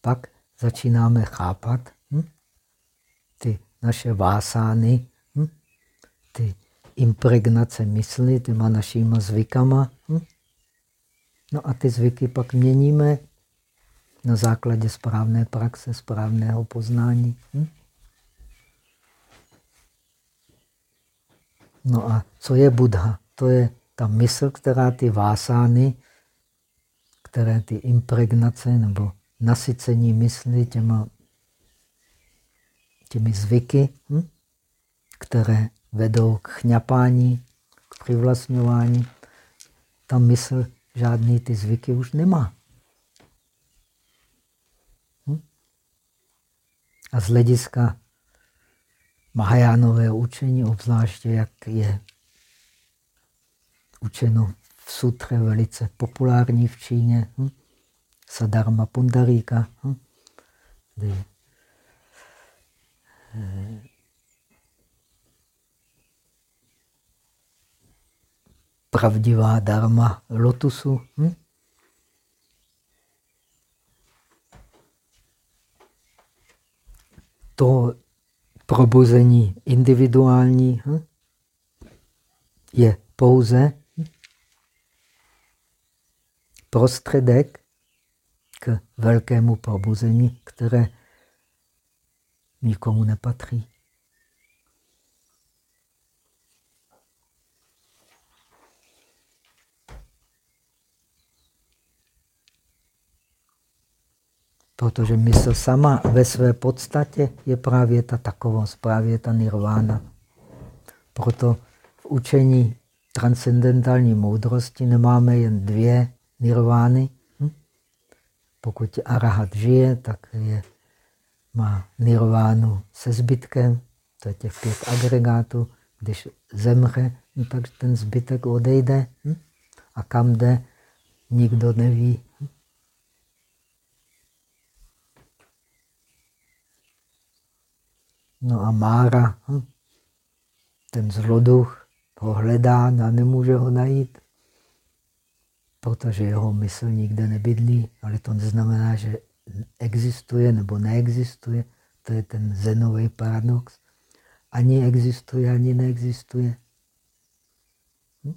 Pak začínáme chápat hm, ty naše vásány, hm, ty impregnace mysli těma našima zvykama. Hm? No a ty zvyky pak měníme na základě správné praxe, správného poznání. Hm? No a co je Buddha? To je ta mysl, která ty vásány, které ty impregnace nebo nasycení mysli těma, těmi zvyky, hm? které vedou k chňapání, k přivlastňování, ta mysl žádný ty zvyky už nemá. Hm? A z hlediska Mahajánového učení, obzvláště jak je učeno v sutře velice populární v Číně, hm? Sadarma Pundaríka, hm? kdy eh, pravdivá dharma lotusu. Hm? To probuzení individuální hm? je pouze prostředek k velkému probuzení, které nikomu nepatří. Protože mysl sama ve své podstatě je právě ta takovost, právě ta nirvána. Proto v učení transcendentální moudrosti nemáme jen dvě nirvány. Hm? Pokud arahat žije, tak je, má nirvánu se zbytkem, to je těch pět agregátů. Když zemře, no tak ten zbytek odejde. Hm? A kam jde, nikdo neví. Hm? No a Mára, hm? ten zloduch, ho hledá a nemůže ho najít, protože jeho mysl nikde nebydlí, ale to neznamená, že existuje nebo neexistuje. To je ten zenový paradox. Ani existuje, ani neexistuje. Hm?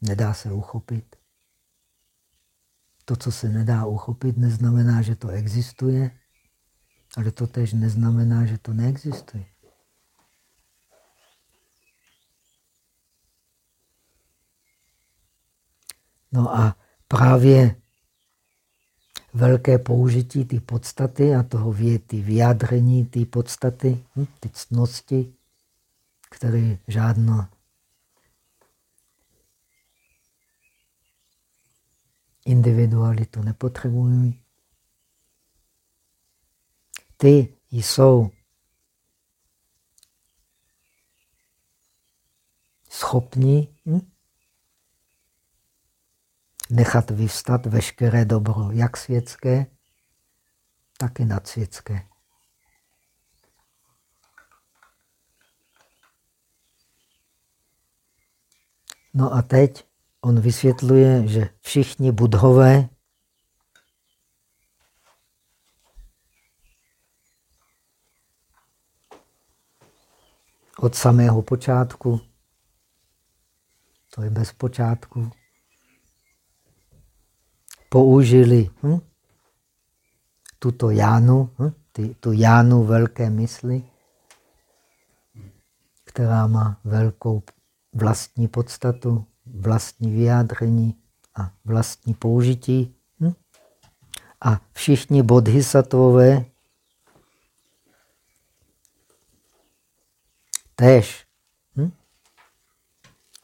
Nedá se uchopit. To, co se nedá uchopit, neznamená, že to existuje, ale to tež neznamená, že to neexistuje. No a právě velké použití té podstaty a toho věty, vyjádření té podstaty, hm, ty ctnosti, které žádná individualitu nepotřebují, ty jsou schopni hm? nechat vyvstat veškeré dobro, jak světské, tak i nadsvětské. No a teď on vysvětluje, že všichni budhové od samého počátku. To je bez počátku. Použili hm? tuto jánu, hm? Ty, tu jánu velké mysli, která má velkou vlastní podstatu, vlastní vyjádření a vlastní použití. Hm? A všichni bodhisattvové též hm?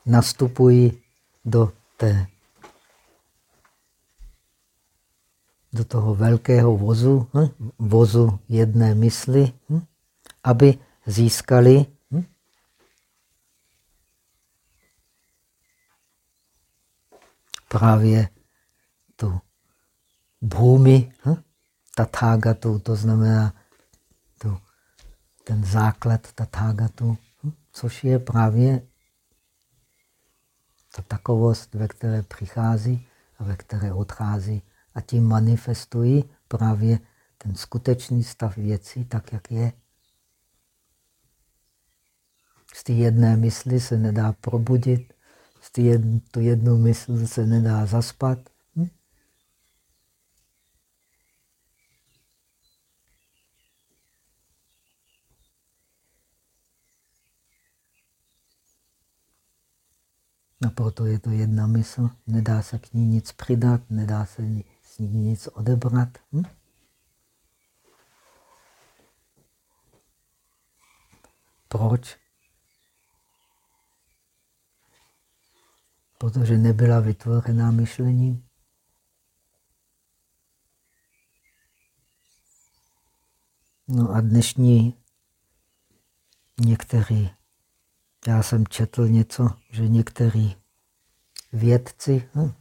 nastupují do té do toho velkého vozu, hm? vozu jedné mysli, hm? aby získali hm? právě tu bhumi, hm? tathagatu, to znamená tu, ten základ tathagatu což je právě ta takovost, ve které přichází a ve které odchází. A tím manifestují právě ten skutečný stav věcí, tak jak je. Z té jedné mysli se nedá probudit, z té jednu, tu jednu mysl se nedá zaspat. A proto je to jedna mysl. Nedá se k ní nic přidat, nedá se s ní nic odebrat. Hm? Proč? Protože nebyla vytvořená myšlením. No a dnešní někteří, já jsem četl něco, že někteří vědci, hm,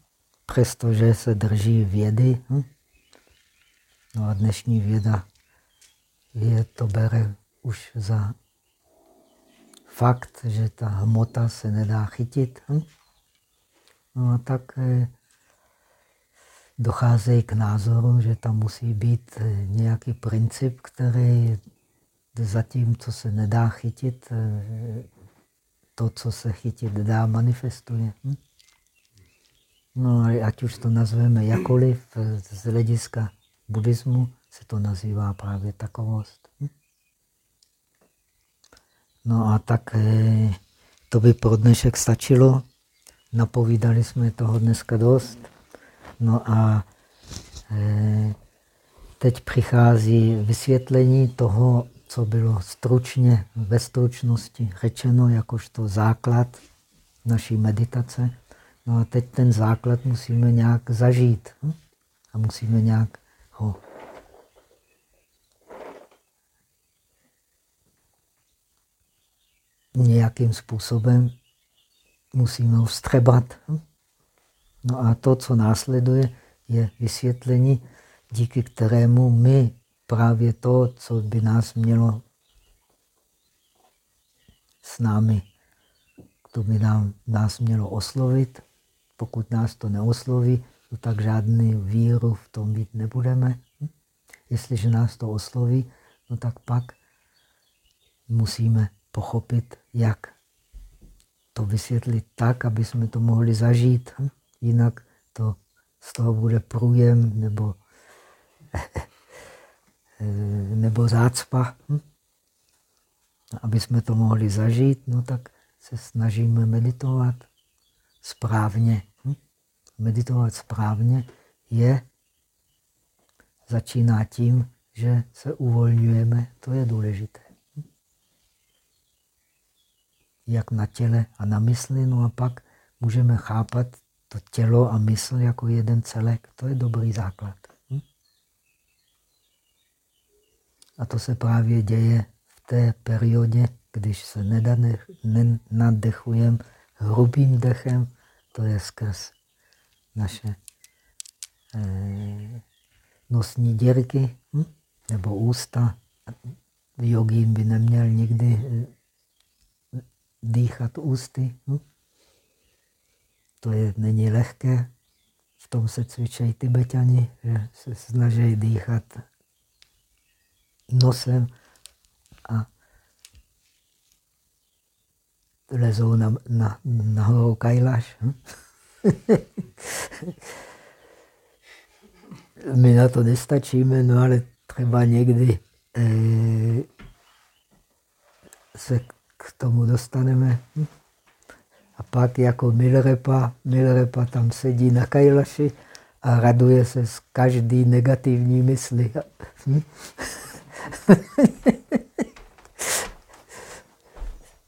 přestože se drží vědy, hm, no a dnešní věda je to bere už za fakt, že ta hmota se nedá chytit. Hm? No a tak eh, docházejí k názoru, že tam musí být eh, nějaký princip, který zatím, co se nedá chytit, eh, to, co se chytit dá, manifestuje. Hm? No ať už to nazveme jakoliv, z hlediska buddhismu se to nazývá právě takovost. Hm? No a tak eh, to by pro dnešek stačilo. Napovídali jsme toho dneska dost. No a eh, teď přichází vysvětlení toho, co bylo stručně ve stručnosti řečeno jakožto základ naší meditace. No a teď ten základ musíme nějak zažít hm? a musíme nějak ho nějakým způsobem musíme vstřebat. Hm? No a to, co následuje, je vysvětlení, díky kterému my právě to, co by nás mělo s námi, to by nám, nás mělo oslovit. Pokud nás to neosloví, no tak žádný víru v tom mít nebudeme. Hm? Jestliže nás to osloví, no tak pak musíme pochopit, jak to vysvětlit tak, aby jsme to mohli zažít. Hm? Jinak to z toho bude průjem nebo, nebo zácpa. Hm? Aby jsme to mohli zažít, no tak se snažíme meditovat správně. Hm? Meditovat správně je, začíná tím, že se uvolňujeme, to je důležité jak na těle a na mysli, no a pak můžeme chápat to tělo a mysl jako jeden celek. To je dobrý základ. Hm? A to se právě děje v té periodě, když se nenadechujeme hrubým dechem, to je skrz naše eh, nosní dírky hm? nebo ústa. Jogín by neměl nikdy eh, dýchat ústy. Hm? To je, není lehké. V tom se cvičejí tibetani, že se snaží dýchat nosem a lezou na, na, nahoru Kailaš. Hm? My na to nestačíme, no ale třeba někdy eh, se k tomu dostaneme. Hm? A pak jako Milrepa, Milrepa tam sedí na Kajlaši a raduje se z každý negativní mysli. Hm?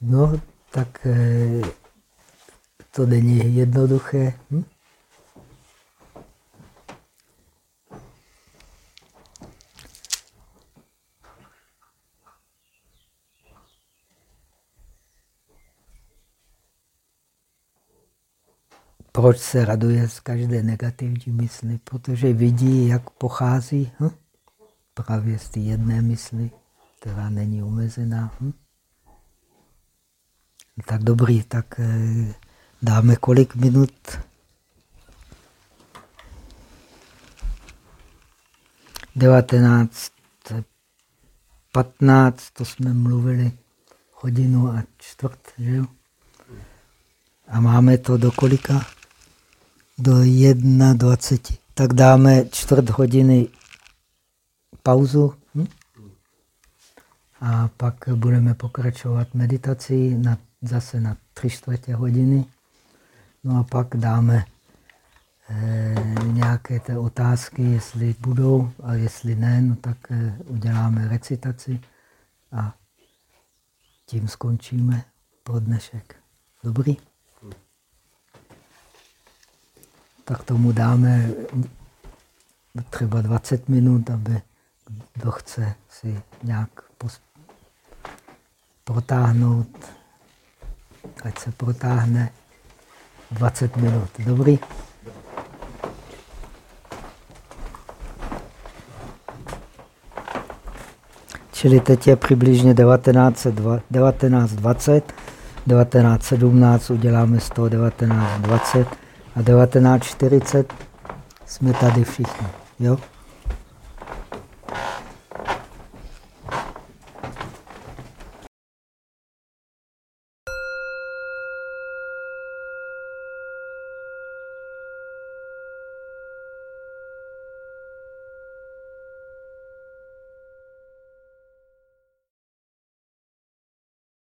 No, tak eh, to není jednoduché. Hm? Proč se raduje z každé negativní mysli? Protože vidí, jak pochází hm? Právě z té jedné mysli, která není omezená. Hm? Tak dobrý, tak eh, dáme kolik minut? Devatenáct, patnáct, to jsme mluvili hodinu a čtvrt, že jo? A máme to do kolika? do 1.20. Tak dáme čtvrt hodiny pauzu hm? a pak budeme pokračovat meditací na, zase na tři čtvrtě hodiny. No a pak dáme eh, nějaké ty otázky, jestli budou a jestli ne, no tak eh, uděláme recitaci a tím skončíme pro dnešek. Dobrý? Tak tomu dáme třeba 20 minut, aby kdo chce si nějak protáhnout, ať se protáhne 20 minut. Dobrý? Čili teď je přibližně 1920, 1917 uděláme 100, 1920 a 1940 jsme tady všichni. Jo?